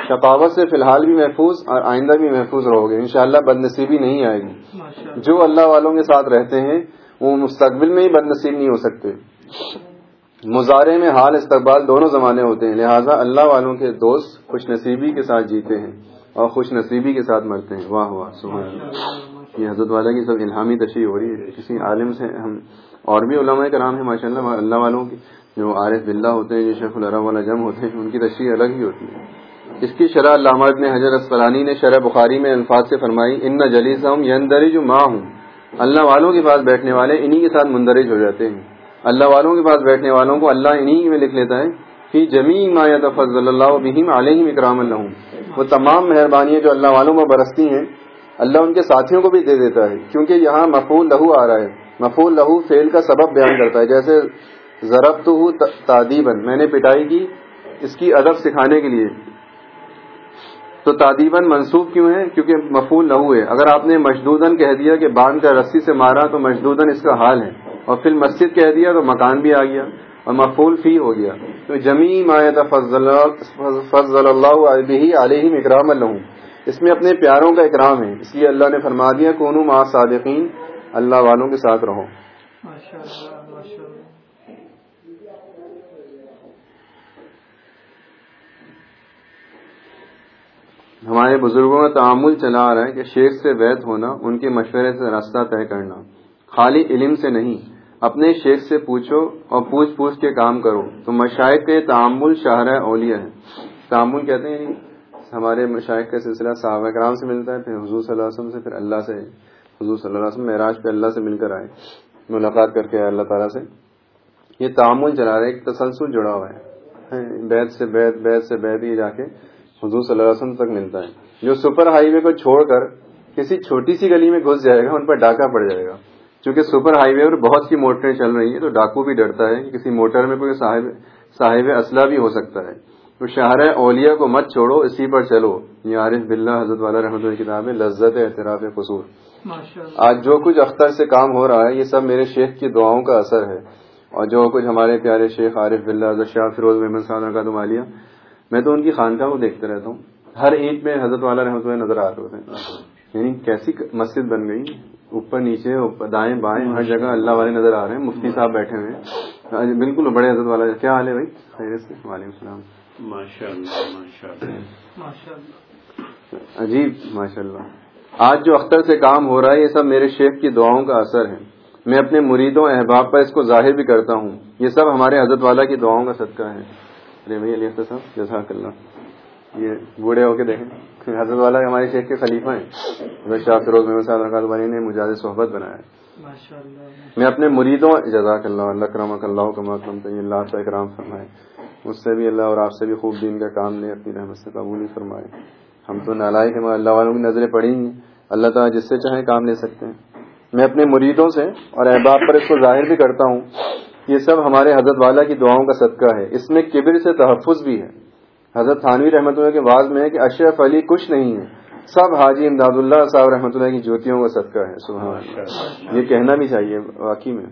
شکاوت سے فی الحال بھی محفوظ اور آئندہ بھی محفوظ رہو گے انشاءاللہ بد نصیبی نہیں آئے گی۔ جو اللہ والوں کے ساتھ رہتے ہیں وہ مستقبل میں ہی بد نصیب نہیں ہو سکتے۔ مظاہرے میں حال استقبال دونوں زمانے ہوتے ہیں لہٰذا اللہ والوں کے دوست خوش نصیبی کے ساتھ جیتے ہیں۔ اور خوش نصیبی کے ساتھ مرتے ہیں۔ واہ واہ، سبحان یہ حضرت والا کی سب الہامی تشریح ہو رہی ہے۔ کسی عالم سے ہم، اور بھی علماء کرام ہیں ماشاء اللہ اللہ والوں کی جو عارف بلّہ ہوتے ہیں، جو شیخ الرحم والا جم ہوتے ہیں، ان کی تشریح الگ ہی ہوتی ہے۔ اس کی شرح علامہ نے حضرت اسفلانی نے شرح بخاری میں الفاظ سے فرمائی، ان نہ جلیسا ہوں یہ اندرج ماں ہوں اللہ والوں کے پاس بیٹھنے والے انہی کے ساتھ مندرج ہو جاتے ہیں۔ اللہ والوں کے پاس بیٹھنے والوں کو اللہ انہی میں لکھ لیتا ہے۔ کہ جمی مایت فضل اللہ بہم علیہ اکرام اللہ وہ تمام مہربانیاں جو اللہ والوں میں برستی ہیں، اللہ ان کے ساتھیوں کو بھی دے دیتا ہے، کیونکہ یہاں مفول لہو آ رہا ہے۔ مفول لہو فیل کا سبب بیان کرتا ہے، جیسے ضرب تو ہوں میں نے پٹائی کی اس کی ادب سکھانے کے لیے۔ تو تعدیباً منسوخ کیوں ہے کیونکہ مفول لہو ہے۔ اگر آپ نے مشدودن کہہ دیا کہ باندھ کر رسی سے مارا تو مشدودن اس کا حال ہے۔ اور پھر مسجد کہہ دیا تو مکان بھی آ گیا۔ اور مفول فی ہو گیا۔ تو جمی مایت فضل اللہ علیہ اکرام اللہ اس میں اپنے پیاروں کا اکرام ہے۔ اس لیے اللہ نے فرما دیا، کونو ما صادقین، اللہ والوں کے ساتھ رہو۔ ہمارے بزرگوں کا تعامل چلا آ رہا ہے کہ شیخ سے بیت ہونا، ان کے مشورے سے راستہ طے کرنا۔ خالی علم سے نہیں۔ اپنے شیخ سے پوچھو اور پوچھ پوچھ کے کام کرو۔ تو مشائق کے تعامل شاہراہ اولیا ہے تعامل کہتے ہیں یعنی ہمارے مشائق کا سلسلہ صحابہ کرام سے ملتا ہے، پھر حضور صلی اللہ علیہ وسلم سے، پھر اللہ سے۔ حضور صلی اللہ علیہ وسلم معراج پہ اللہ سے مل کر آئے، ملاقات کر کے آئے اللہ تعالیٰ سے۔ یہ تعامل چلا رہا ہے، ایک تسلسل جڑا ہوا ہے۔ بیت سے بیت بیت سے بیت یہ جا کے حضور صلی اللہ علیہ وسلم تک ملتا ہے۔ جو سپر ہائی وے کو چھوڑ کر کسی چھوٹی سی گلی میں گھس جائے گا، ان پر ڈاکہ پڑ جائے گا۔ چونکہ سپر ہائی وے پر بہت سی موٹریں چل رہی ہیں تو ڈاکو بھی ڈرتا ہے کہ کسی موٹر میں کوئی صاحب صاحب اسلحہ بھی ہو سکتا ہے۔ تو شہر اولیا کو مت چھوڑو اسی پر چلو۔ یہ عارف بلّہ حضرت والا رحمۃ اللہ کتاب ہے لذت اعتراف قصور۔ آج جو کچھ اختر سے کام ہو رہا ہے یہ سب میرے شیخ کی دعاؤں کا اثر ہے۔ اور جو کچھ ہمارے پیارے شیخ عارف بلّہ حضرت شاہ فیروز محمد صاحب کا تمالیہ میں تو ان کی خانقاہ کو دیکھتے رہتا ہوں۔ ہر عید میں حضرت والا رحمۃ اللہ نظر آ رہے ہیں۔ یعنی کیسی مسجد بن گئی۔ اوپر نیچے دائیں بائیں ہر جگہ اللہ والے نظر آ رہے ہیں مفتی صاحب بیٹھے ہوئے بالکل بڑے حضرت والا کیا حال ہے بھائی؟ خیریت سے وعلیکم السلام۔ عجیب ماشاء اللہ آج جو اختر سے کام ہو رہا ہے یہ سب میرے شیخ کی دعاؤں کا اثر ہے۔ میں اپنے مریدوں احباب پر اس کو ظاہر بھی کرتا ہوں۔ یہ سب ہمارے حضرت والا کی دعاؤں کا صدقہ ہے۔ ارے بھائی علی صاحب جزاک اللہ۔ یہ بوڑھے ہو کے دیکھیں۔ حضرت والا ہمارے شیخ کے خلیفہ ہیں۔ شاہ فروز محمد صاحب رکعت والی نے مجاز صحبت بنایا۔ میں اپنے مریدوں جزاک اللہ اللہ کرم اللہ کما کرم تو اللہ سے اکرام فرمائے۔ مجھ سے بھی اللہ اور آپ سے بھی خوب دین کا کام لے اپنی رحمت سے قبول ہی فرمائے۔ ہم تو نالائق ہیں اللہ والوں کی نظریں پڑی ہیں۔ اللہ تعالیٰ جس سے چاہے کام لے سکتے ہیں۔ میں اپنے مریدوں سے اور احباب پر اس کو ظاہر بھی کرتا ہوں یہ سب ہمارے حضرت والا کی دعاؤں کا صدقہ ہے۔ اس میں کبر سے تحفظ بھی ہے۔ حضرت تھانوی رحمۃ اللہ کے بعد میں ہے کہ اشرف علی کچھ نہیں ہے سب حاجی امداد اللہ صاحب رحمۃ اللہ کی جوتیوں کا صدقہ ہے سبحان یہ کہنا بھی چاہیے واقعی میں۔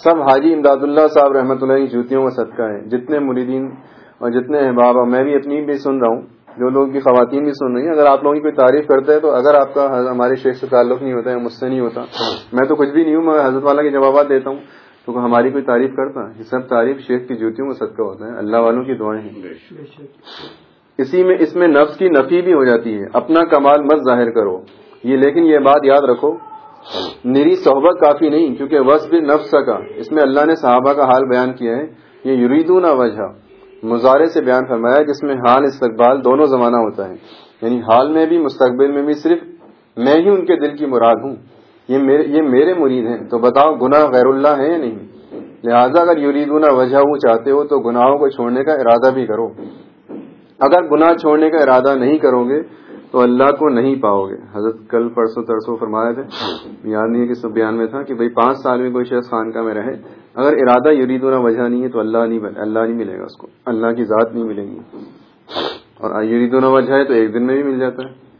سب حاجی امداد اللہ صاحب رحمۃ اللہ کی جوتیوں کا صدقہ ہے۔ جتنے مریدین اور جتنے احباب میں بھی اپنی بھی سن رہا ہوں جو لوگ کی خواتین بھی سن رہی ہیں اگر آپ لوگوں کی کوئی تعریف کرتے ہیں تو اگر آپ کا ہمارے شیخ سے تعلق نہیں ہوتا ہے مجھ سے نہیں ہوتا میں تو کچھ بھی نہیں ہوں میں حضرت والا کے جوابات دیتا ہوں۔ تو ہماری کوئی تعریف کرتا؟ یہ سب تعریف شیخ کی جوتیوں میں صدقہ ہوتا ہے اللہ والوں کی دعائیں ہیں۔ اسی میں اس میں نفس کی نفی بھی ہو جاتی ہے۔ اپنا کمال مت ظاہر کرو۔ یہ لیکن یہ بات یاد رکھو میری صحبت کافی نہیں کیونکہ وس بھی نفس کا۔ اس میں اللہ نے صحابہ کا حال بیان کیا ہے۔ یہ یریدون وجہ۔ مظاہرے سے بیان فرمایا جس میں حال استقبال دونوں زمانہ ہوتا ہے۔ یعنی حال میں بھی مستقبل میں بھی صرف میں ہی ان کے دل کی مراد ہوں۔ یہ میرے یہ میرے مرید ہیں۔ تو بتاؤ گناہ غیر اللہ ہے یا نہیں؟ لہٰذا اگر یریدون وجہ چاہتے ہو تو گناہوں کو چھوڑنے کا ارادہ بھی کرو۔ اگر گناہ چھوڑنے کا ارادہ نہیں کرو گے تو اللہ کو نہیں پاؤ گے۔ حضرت کل پرسوں ترسوں فرمایا تھے، یاد نہیں ہے کہ سب بیان میں تھا کہ بھائی پانچ سال میں کوئی شخص خانقاہ میں رہے، اگر ارادہ یریدون وجہ نہیں ہے تو اللہ نہیں اللہ نہیں ملے گا اس کو۔ اللہ کی ذات نہیں ملے گی۔ اور یریدون وجہ ہے تو ایک دن میں بھی مل جاتا ہے۔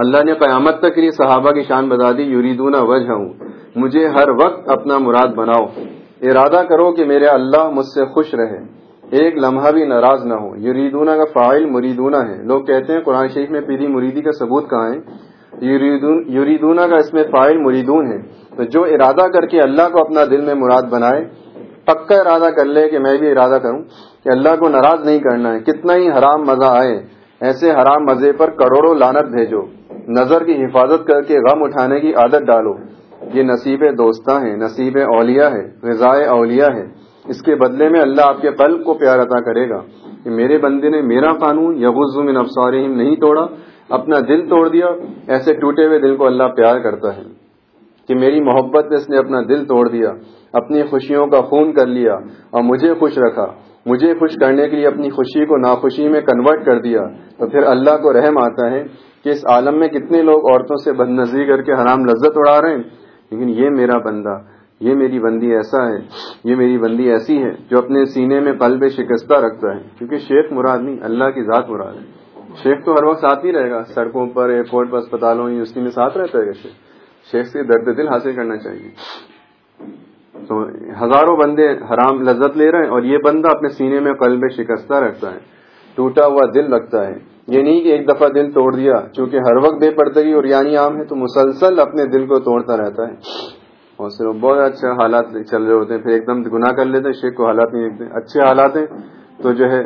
اللہ نے قیامت تک کے لیے صحابہ کی شان بتا دی، یریدون وجہ ہوں مجھے ہر وقت اپنا مراد بناؤ۔ ارادہ کرو کہ میرے اللہ مجھ سے خوش رہے۔ ایک لمحہ بھی ناراض نہ ہو۔ یریدونا کا فائل مریدونا ہے۔ لوگ کہتے ہیں قرآن شریف میں پیری مریدی کا ثبوت کہاں ہے؟ یریدونا کا اس میں فائل مریدون ہے۔ تو جو ارادہ کر کے اللہ کو اپنا دل میں مراد بنائے، پکا ارادہ کر لے کہ میں بھی ارادہ کروں کہ اللہ کو ناراض نہیں کرنا ہے۔ کتنا ہی حرام مزہ آئے ایسے حرام مزے پر کروڑوں لانت بھیجو۔ نظر کی حفاظت کر کے غم اٹھانے کی عادت ڈالو۔ یہ نصیب دوستاں ہیں، نصیب اولیاء ہے غذائے اولیاء ہے اس کے بدلے میں اللہ آپ کے قلب کو پیار عطا کرے گا۔ کہ میرے بندے نے میرا قانون یغز من افسارہم نہیں توڑا، اپنا دل توڑ دیا۔ ایسے ٹوٹے ہوئے دل کو اللہ پیار کرتا ہے۔ کہ میری محبت نے اس نے اپنا دل توڑ دیا، اپنی خوشیوں کا خون کر لیا اور مجھے خوش رکھا۔ مجھے خوش کرنے کے لیے اپنی خوشی کو ناخوشی میں کنورٹ کر دیا تو پھر اللہ کو رحم آتا ہے کہ اس عالم میں کتنے لوگ عورتوں سے بد نظری کر کے حرام لذت اڑا رہے ہیں۔ لیکن یہ میرا بندہ، یہ میری بندی ایسا ہے، یہ میری بندی ایسی ہے جو اپنے سینے میں قلب شکستہ رکھتا ہے۔ کیونکہ شیخ مراد نہیں، اللہ کی ذات مراد ہے۔ شیخ تو ہر وقت ساتھ ہی رہے گا، سڑکوں پر ایئرپورٹ پر اسپتالوں، یونیورسٹی میں ساتھ رہتا ہے۔ شیخ شیخ سے درد دل حاصل کرنا چاہیے۔ تو ہزاروں بندے حرام لذت لے رہے ہیں اور یہ بندہ اپنے سینے میں قلب شکستہ رکھتا ہے، ٹوٹا ہوا دل رکھتا ہے۔ یہ نہیں کہ ایک دفعہ دل توڑ دیا، چونکہ ہر وقت بے پردگی اور یعنی عام ہے تو مسلسل اپنے دل کو توڑتا رہتا ہے۔ اور صرف بہت اچھے حالات چل رہے ہوتے ہیں، پھر ایک دم گناہ کر لیتے ہیں شیخ کو حالات نہیں لکھتے اچھے حالات ہیں، تو جو ہے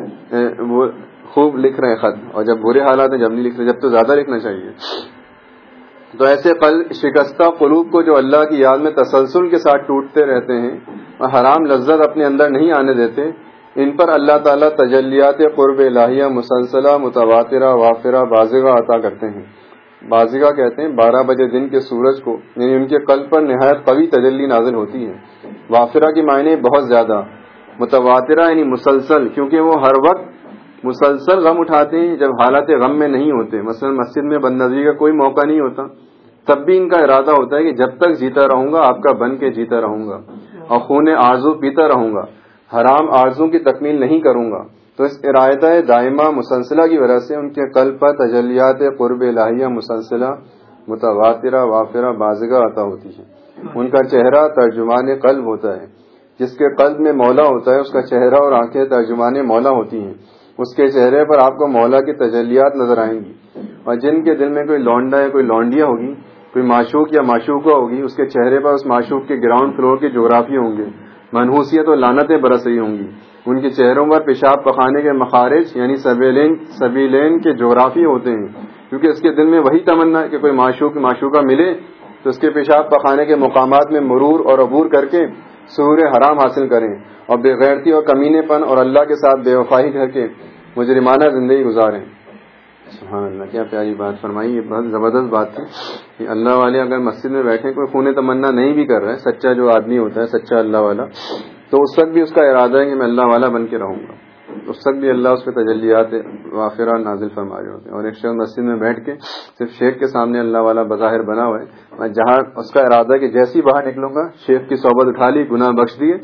وہ خوب لکھ رہے ہیں خط۔ اور جب برے حالات ہیں، جب نہیں لکھ رہے، جب تو زیادہ لکھنا چاہیے۔ تو ایسے پل شکستہ قلوب کو جو اللہ کی یاد میں تسلسل کے ساتھ ٹوٹتے رہتے ہیں اور حرام لذت اپنے اندر نہیں آنے دیتے، ان پر اللہ تعالیٰ تجلیات قرب الہیہ مسلسلہ متواترہ وافرہ بازگاہ عطا کرتے ہیں۔ بازگاہ کہتے ہیں بارہ بجے دن کے سورج کو یعنی ان کے قلب پر نہایت قوی تجلی نازل ہوتی ہے۔ وافرہ کے معنی بہت زیادہ، متواترہ یعنی مسلسل، کیونکہ وہ ہر وقت مسلسل غم اٹھاتے ہیں جب حالات غم میں نہیں ہوتے۔ مثلا مسجد میں بند نظری کا کوئی موقع نہیں ہوتا۔ تب بھی ان کا ارادہ ہوتا ہے کہ جب تک جیتا رہوں گا، آپ کا بن کے جیتا رہوں گا۔ اور خون آرزو پیتا رہوں گا۔ حرام آرزو کی تکمیل نہیں کروں گا۔ تو اس ارادہ دائمہ مسلسلہ کی وجہ سے ان کے قلب پر تجلیات قرب الہیہ مسلسلہ متواترہ، وافرہ، بازگاہ عطا ہوتی ہے۔ ان کا چہرہ ترجمان قلب ہوتا ہے۔ جس کے قلب میں مولا ہوتا ہے، اس کا چہرہ اور آنکھیں ترجمان مولا ہوتی ہیں۔ اس کے چہرے پر آپ کو مولا کی تجلیات نظر آئیں گی۔ اور جن کے دل میں کوئی لونڈا یا کوئی لونڈیا ہوگی، کوئی معشوق یا معشوقہ ہوگی، اس کے چہرے پر اس معشوق کے گراؤنڈ فلور کے جغرافی ہوں گے۔ منحوسیت اور لانتیں برس رہی ہوں گی۔ ان کے چہروں پر پیشاب پخانے کے مخارج یعنی سبیلین کے جغرافی ہوتے ہیں۔ کیونکہ اس کے دل میں وہی تمنا ہے کہ کوئی معشوق، معشوقہ ملے تو اس کے پیشاب پخانے کے مقامات میں مرور اور عبور کر کے سہور حرام حاصل کریں اور بے غیرتی اور کمینے پن اور اللہ کے ساتھ بے وفائی کر کے مجرمانہ زندگی گزاریں۔ سبحان اللہ، کیا پیاری بات فرمائی، یہ بہت زبردست بات تھی کہ اللہ والے اگر مسجد میں بیٹھے، کوئی خون تمنا نہیں بھی کر رہا ہے، سچا جو آدمی ہوتا ہے، سچا اللہ والا، تو اس وقت بھی اس کا ارادہ ہے کہ میں اللہ والا بن کے رہوں گا۔ اس وقت بھی اللہ اس پہ تجلیات واقعہ نازل فرما رہے ہوتے ہیں۔ اور ایک شخص مسجد میں بیٹھ کے صرف شیخ کے سامنے اللہ والا بظاہر بنا ہوا ہے۔ میں جہاں اس کا ارادہ کہ جیسی باہر نکلوں گا، شیخ کی صحبت اٹھا لی، گناہ بخش دیے۔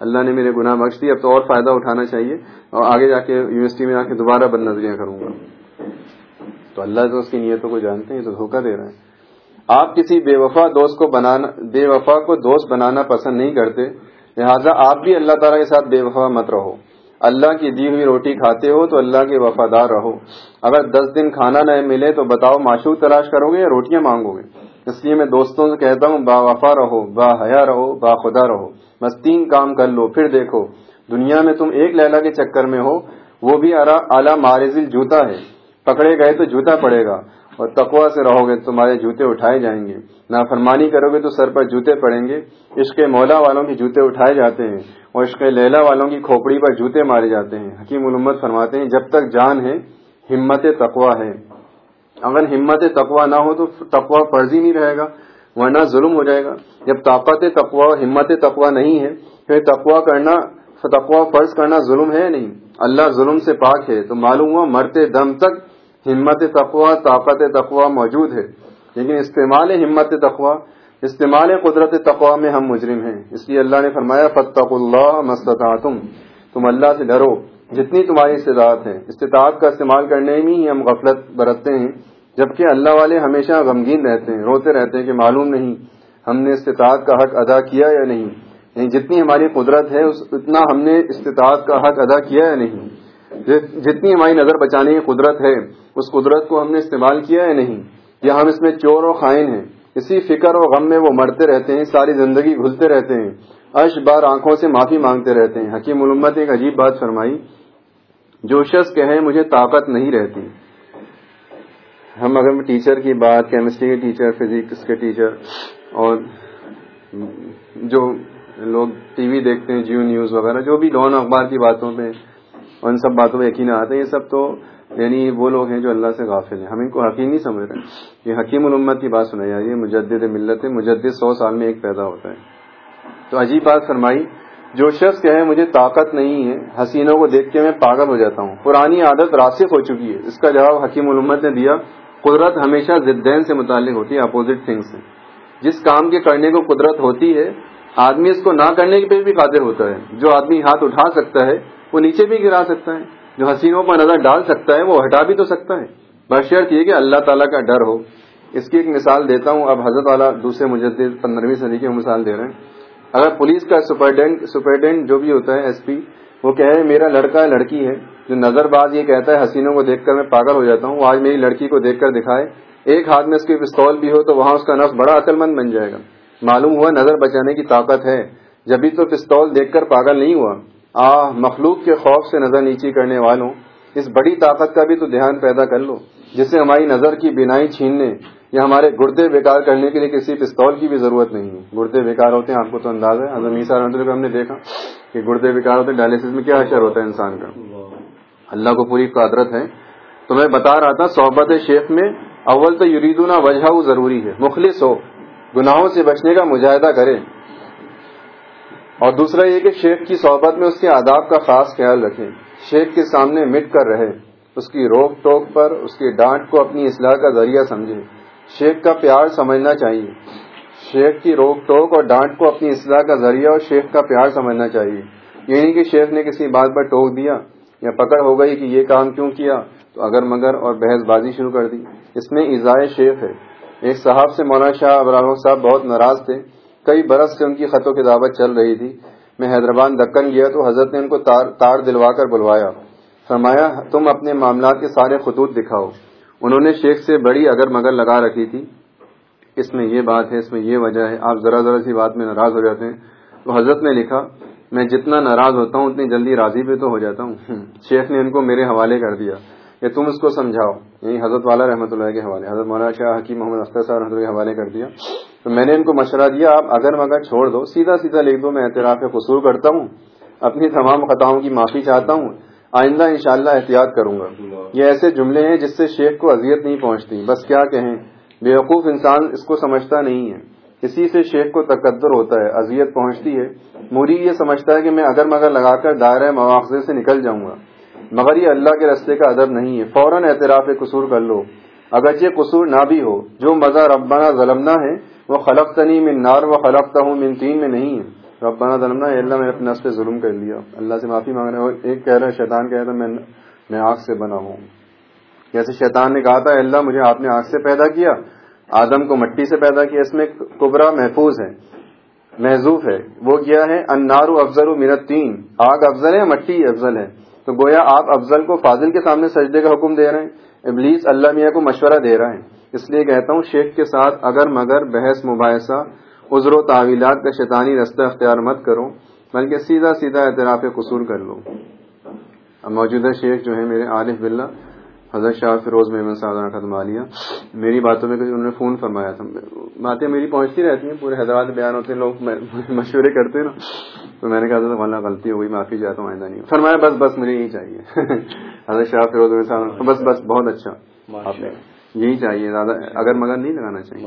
اللہ نے میرے گناہ بخش دیے، اب تو اور فائدہ اٹھانا چاہیے۔ اور آگے جا کے یونیورسٹی میں آ کے دوبارہ بد نظریاں کروں گا۔ تو اللہ تو اس کی نیتوں کو جانتے ہیں تو دھوکہ دے رہے ہیں آپ کسی بے وفا دوست کو بنانا، بے وفا کو دوست بنانا پسند نہیں کرتے، لہٰذا آپ بھی اللہ تعالیٰ کے ساتھ بے وفا مت رہو۔ اللہ کی دی ہوئی روٹی کھاتے ہو تو اللہ کے وفادار رہو۔ اگر دس دن کھانا نہ ملے تو بتاؤ معشوق تلاش کرو گے یا روٹیاں مانگو گے؟ اس لیے میں دوستوں سے کہتا ہوں، با وفا رہو، با حیا رہو، با خدا رہو۔ بس تین کام کر لو، پھر دیکھو۔ دنیا میں تم ایک لیلا کے چکر میں ہو، وہ بھی اعلیٰ مارزل جوتا ہے۔ پکڑے گئے تو جوتا پڑے گا۔ اور تقوا سے رہو گے، تمہارے جوتے اٹھائے جائیں گے۔ نافرمانی کرو گے تو سر پر جوتے پڑیں گے۔ عشق مولا والوں کے جوتے اٹھائے جاتے ہیں اور عشق لیلا والوں کی کھوپڑی پر جوتے مارے جاتے ہیں۔ حکیم علومت فرماتے ہیں، جب تک جان ہے، ہمت تقوا ہے۔ اگر ہمت تقوا نہ ہو تو تقوا فرض ہی نہیں رہے گا، ورنہ ظلم ہو جائے گا۔ جب طاقت تقوا ہمت تقوا نہیں ہے پھر تقوا کرنا تقوا فرض کرنا ظلم ہے نہیں۔ اللہ ظلم سے پاک ہے، تو معلوم ہوا مرتے دم تک ہمت تقوا طاقت تقوا موجود ہے۔ لیکن استعمال ہمت تقوا استعمال قدرت تقوا میں ہم مجرم ہیں۔ اس لیے اللہ نے فرمایا فتق اللہ مستطاعتم تم اللہ سے ڈرو۔ جتنی تمہاری استطاعت ہے۔ استطاعت کا استعمال کرنے میں ہی ہم غفلت برتتے ہیں۔ جبکہ اللہ والے ہمیشہ غمگین رہتے ہیں، روتے رہتے ہیں کہ معلوم نہیں ہم نے استطاعت کا حق ادا کیا یا نہیں۔ یعنی جتنی ہماری قدرت ہے اتنا ہم نے استطاعت کا حق ادا کیا یا نہیں۔ جتنی ہماری نظر بچانے کی قدرت ہے، اس قدرت کو ہم نے استعمال کیا یا نہیں؟ یا ہم اس میں چور و خائن ہیں؟ اسی فکر و غم میں وہ مرتے رہتے ہیں، ساری زندگی گھلتے رہتے ہیں۔ اش بار آنکھوں سے معافی مانگتے رہتے ہیں۔ حکیم علمت ایک عجیب بات فرمائی، جو شخص کہے مجھے طاقت نہیں رہتی۔ ہم اگر ٹیچر کی بات، کیمسٹری کے ٹیچر، فزکس کے ٹیچر اور جو لوگ ٹی وی دیکھتے ہیں، جیو نیوز وغیرہ، جو بھی لون اخبار کی باتوں پہ ان سب باتوں پہ یقین آتے ہیں یہ سب تو یعنی وہ لوگ ہیں جو اللہ سے غافل ہیں۔ ہم ان کو حقیق نہیں سمجھ رہے۔ یہ حکیم الامت کی بات سنائی جا رہی ہے، مجدد ملت ہے، مجدد سو سال میں ایک پیدا ہوتا ہے۔ تو عجیب بات فرمائی، جو شخص کہے، مجھے طاقت نہیں ہے، حسینوں کو دیکھ کے میں پاگل ہو جاتا ہوں۔ پرانی عادت راسک ہو چکی ہے۔ اس کا جواب حکیم الامت نے دیا، قدرت ہمیشہ زدین سے متعلق ہوتی ہے اپوزٹ تھنگ سے۔ جس کام کے کرنے کو قدرت ہوتی ہے، آدمی اس کو نہ کرنے کے پہ بھی قادر ہوتا ہے۔ جو آدمی ہاتھ اٹھا سکتا ہے وہ نیچے بھی گرا سکتا ہے، جو حسینوں پر نظر ڈال سکتا ہے، وہ ہٹا بھی تو سکتا ہے۔ بشرط یہ کہ اللہ تعالیٰ کا ڈر ہو۔ اس کی ایک مثال دیتا ہوں۔ اب حضرت والا دوسرے مجدد پندرہویں صدی کی مثال دے رہے ہیں۔ اگر پولیس کا سپرڈینٹ جو بھی ہوتا ہے، ایس پی، وہ کہے میرا لڑکا ہے، لڑکی ہے، جو نظر باز یہ کہتا ہے، حسینوں کو دیکھ کر میں پاگل ہو جاتا ہوں آج میری لڑکی کو دیکھ کر دکھائے۔ ایک ہاتھ میں اس کی پستول بھی ہو تو وہاں اس کا نفس بڑا عقل مند بن جائے گا۔ معلوم ہوا نظر بچانے کی طاقت ہے۔ جبھی تو پستول دیکھ کر پاگل نہیں ہوا۔ آ، مخلوق کے خوف سے نظر نیچی کرنے والوں، اس بڑی طاقت کا بھی تو دھیان پیدا کر لو، جس سے ہماری نظر کی بینائی چھیننے یا ہمارے گردے بیکار کرنے کے لیے کسی پستول کی بھی ضرورت نہیں ہے۔ گردے بیکار ہوتے ہیں، آپ کو تو انداز ہے۔ کو ہم نے دیکھا کہ گردے بیکار ہوتے ہیں ڈائلسس میں کیا اثر ہوتا ہے انسان کا؟ اللہ کو پوری قدرت ہے۔ تو میں بتا رہا تھا، صحبت شیخ میں اول تو یریدنا وجہ ضروری ہے، مخلص ہو، گناہوں سے بچنے کا مجاہدہ کرے۔ اور دوسرا یہ کہ شیخ کی صحبت میں اس کے آداب کا خاص خیال رکھیں۔ شیخ کے سامنے مٹ کر رہے اس کی روک ٹوک پر اس کی ڈانٹ کو اپنی اصلاح کا ذریعہ سمجھے شیخ کا پیار سمجھنا چاہیے۔ شیخ کی روک ٹوک اور ڈانٹ کو اپنی اصلاح کا ذریعہ اور شیخ کا پیار سمجھنا چاہیے۔ یہ نہیں کہ شیخ نے کسی بات پر ٹوک دیا یا پکڑ ہو گئی کہ یہ کام کیوں کیا، تو اگر مگر اور بحث بازی شروع کر دی۔ اس میں ایزائے شیخ ہے۔ ایک صاحب سے مولانا شاہ ابراہم صاحب بہت ناراض تھے۔ کئی برس سے ان کی خطوں کی دعوت چل رہی تھی۔ میں حیدرآباد دکن گیا تو حضرت نے ان کو تار تار دلوا کر بلوایا۔ فرمایا، تم اپنے معاملات کے سارے خطوط دکھاؤ۔ انہوں نے شیخ سے بڑی اگر مگر لگا رکھی تھی۔ اس میں یہ بات ہے، اس میں یہ وجہ ہے۔ آپ ذرا ذرا سی بات میں ناراض ہو جاتے ہیں۔ تو حضرت نے لکھا، میں جتنا ناراض ہوتا ہوں، اتنی جلدی راضی پہ تو ہو جاتا ہوں۔ شیخ نے ان کو میرے حوالے کر دیا۔ کہ تم اس کو سمجھاؤ۔ یعنی حضرت والا رحمۃ اللہ کے حوالے۔ حضرت مولانا شاہ حکیم محمد اختر صاحب رحمۃ اللہ کے حوالے کر دیا۔ تو میں نے ان کو مشورہ دیا، آپ اگر مگر چھوڑ دو، سیدھا سیدھا لکھ دو، میں اعتراف قصور کرتا ہوں، اپنی تمام خطاؤں کی معافی چاہتا ہوں، آئندہ انشاءاللہ احتیاط کروں گا۔ یہ ایسے جملے ہیں جس سے شیخ کو اذیت نہیں پہنچتی۔ بس کیا کہیں؟ بیوقوف انسان اس کو سمجھتا نہیں ہے۔ کسی سے شیخ کو تقدر ہوتا ہے، اذیت پہنچتی ہے۔ موری یہ سمجھتا ہے کہ میں اگر مگر لگا کر دائرۂ مواخذے سے نکل جاؤں گا۔ مگر یہ اللہ کے رستے کا ادب نہیں ہے۔ فوراً اعتراف قصور کر لو۔ اگرچہ قصور نہ بھی ہو، جو مزہ ربنا ظلمنا ہے، وہ خلق تنی من نار و خلق ہوں من تین میں نہیں ہے۔ ربنا ظلمنا اللہ میں اپنے نفس ظلم کر لیا۔ اللہ سے معافی مانگ رہے ایک کہہ رہا ہے، شیطان کہہ رہا میں آگ سے بنا ہوں۔ جیسے شیطان نے کہا تھا، اللہ مجھے آپ نے آگ سے پیدا کیا۔ آدم کو مٹی سے پیدا کیا۔ اس میں کبرا محفوظ ہے، محضوف ہے۔ وہ کیا ہے؟ انارو افضل میرا تین آگ افضل ہے مٹی افضل ہے؟ تو گویا آپ افضل کو فاضل کے سامنے سجدے کا حکم دے رہے ہیں، ابلیس اللہ میاں کو مشورہ دے رہا ہے اس لیے کہتا ہوں، شیخ کے ساتھ اگر مگر بحث مباحثہ، عذر و تعویلات کا شیطانی رستہ اختیار مت کرو، بلکہ سیدھا سیدھا اعتراف قصور کر لو۔ اب موجودہ شیخ جو ہے میرے عالف بلّہ حضرت شاہ فیروز محمد صاحب ختم عالیہ میری باتوں میں انہوں نے فون فرمایا تھا۔ باتیں میری پہنچتی رہتی ہیں پورے حیدرآباد بیان ہوتے ہیں لوگ مشورے کرتے ہیں نا۔ تو میں نے کہا تھا اللہ غلطی ہو گئی معافی جاتا ہوں آئندہ نہیں فرمایا بس بس مجھے یہی چاہیے۔ حضرت شاہ فیروز صاحب بس بس بہت اچھا۔ آپ نے یہی چاہیے زیادہ اگر مگر نہیں لگانا چاہیے۔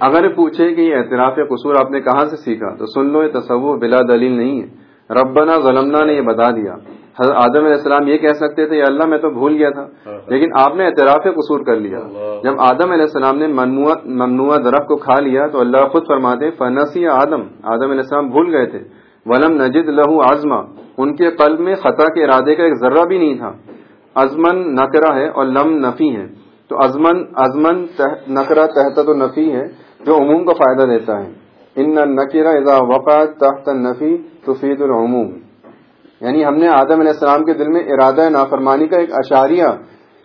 اگر پوچھے کہ یہ اعتراف یا قصور آپ نے کہاں سے سیکھا تو سن لو یہ تصور بلا دلیل نہیں ہے۔ ربنا ظلمنا نے یہ بتا دیا۔ حضرت آدم علیہ السلام یہ کہہ سکتے تھے اللہ میں تو بھول گیا تھا۔ لیکن آپ نے اعتراف قصور کر لیا۔ جب آدم علیہ السلام نے ممنوع درخت کو کھا لیا تو اللہ خود فرماتے فنسی آدم آدم علیہ السلام بھول گئے تھے۔ ولم نجد لہو آزما ان کے قلب میں خطا کے ارادے کا ایک ذرہ بھی نہیں تھا۔ ازمن نکرا ہے اور لم نفی ہے۔ تو ازمن ازمن نکرا تحت و نفی ہے جو عموم کو فائدہ دیتا ہے۔ ان نکیرا اذا وقع تحت نفی تفید العموم۔ یعنی ہم نے آدم علیہ السلام کے دل میں ارادہ نافرمانی کا ایک اشاریہ،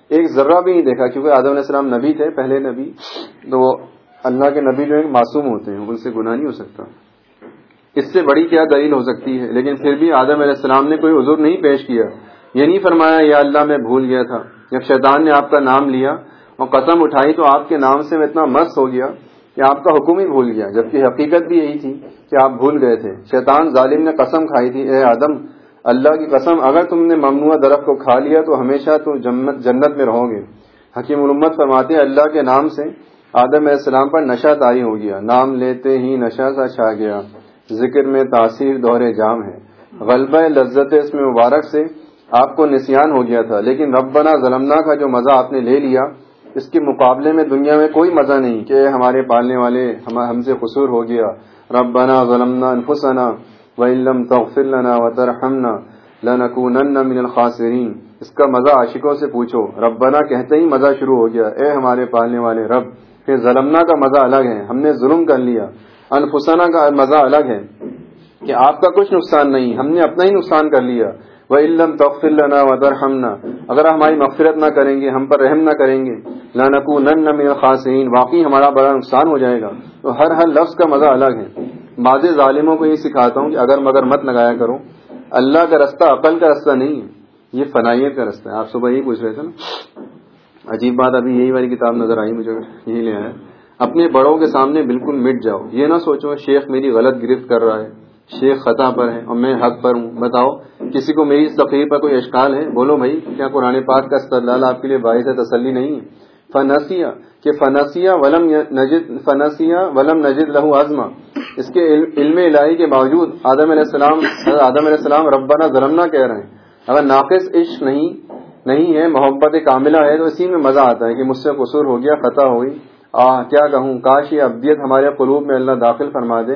ایک ذرہ بھی نہیں دیکھا، کیونکہ آدم علیہ السلام نبی تھے، پہلے نبی، تو وہ اللہ کے نبی جو معصوم ہوتے ہیں، ان سے گناہ نہیں ہو سکتا۔ اس سے بڑی کیا دلیل ہو سکتی ہے؟ لیکن پھر بھی آدم علیہ السلام نے کوئی عذر نہیں پیش کیا۔ یہ نہیں فرمایا یا اللہ میں بھول گیا تھا۔ جب شیطان نے آپ کا نام لیا اور قسم اٹھائی تو آپ کے نام سے میں اتنا مست ہو گیا کہ آپ کا حکم ہی بھول گیا، جبکہ حقیقت بھی یہی تھی کہ آپ بھول گئے تھے۔ شیطان ظالم نے قسم کھائی تھی، اے آدم اللہ کی قسم، اگر تم نے ممنوع درخت کو کھا لیا تو ہمیشہ تم جنت میں رہو گے۔ حکیم علمت فرماتے اللہ کے نام سے آدم علیہ السلام پر نشہ تاری ہو گیا۔ نام لیتے ہی نشہ سا چھا گیا۔ ذکر میں تاثیر دورے جام ہے۔ غلبہ لذت اس میں مبارک سے آپ کو نسیان ہو گیا تھا۔ لیکن ربنا ظلمنا کا جو مزہ آپ نے لے لیا، اس کے مقابلے میں دنیا میں کوئی مزہ نہیں کہ ہمارے پالنے والے ہم سے قصور ہو گیا۔ ربنا ظلمنا انفسنا وَإِن تَغْفِرْ لَنَا وَتَرْحَمْنَا لَنَكُونَنَّ مِنَ الْخَاسِرِينَ۔ اس کا مزہ عاشقوں سے پوچھو۔ ربنا کہتے ہی مزہ شروع ہو گیا۔ اے ہمارے پالنے والے رب، پھر ظلمنا کا مزہ الگ ہے۔ ہم نے ظلم کر لیا۔ انفسانہ کا مزہ الگ ہے کہ آپ کا کچھ نقصان نہیں، ہم نے اپنا ہی نقصان کر لیا۔ وہ علم توفل ودر ہمنا اگر ہماری مغفرت نہ کریں گے، ہم پر رحم نہ کریں گے لانکو نن نہ خاصین واقعی ہمارا بڑا نقصان ہو جائے گا۔ تو ہر ہر لفظ کا مزہ الگ ہے۔ بعض ظالموں کو یہ سکھاتا ہوں کہ اگر مگر مت لگایا کرو، اللہ کا رستہ عقل کا رستہ نہیں ہے، یہ فنائیت کا رستہ ہے۔ آپ صبح یہی پوچھ رہے تھے نا؟ عجیب بات، ابھی یہی والی کتاب نظر آئی مجھے، یہی لے آیا اپنے بڑوں کے سامنے بالکل مٹ جاؤ۔ یہ نہ سوچو شیخ میری غلط گرفت کر رہا ہے، شیخ خطا پر ہے اور میں حق پر ہوں۔ بتاؤ، کسی کو میری تقریر پر کوئی اشکال ہے؟ بولو بھائی، کیا قرآن پاک کا استدلال آپ کے لیے باعث تسلی نہیں ہے؟ فنسیا کہ فنسیا ولم نجد فنسیا ولم نجد لہو ازما اس کے علم الہی کے باوجود آدم علیہ السلام آدم علیہ السلام ربنا ظلمنا کہہ رہے ہیں۔ اگر ناقص عشق نہیں نہیں ہے، محبت کاملہ ہے، تو اسی میں مزہ آتا ہے کہ مجھ سے قصور ہو گیا، خطا ہو گئی آ کیا کہوں؟ کاش یہ ابدیت ہمارے قلوب میں اللہ داخل فرما دے۔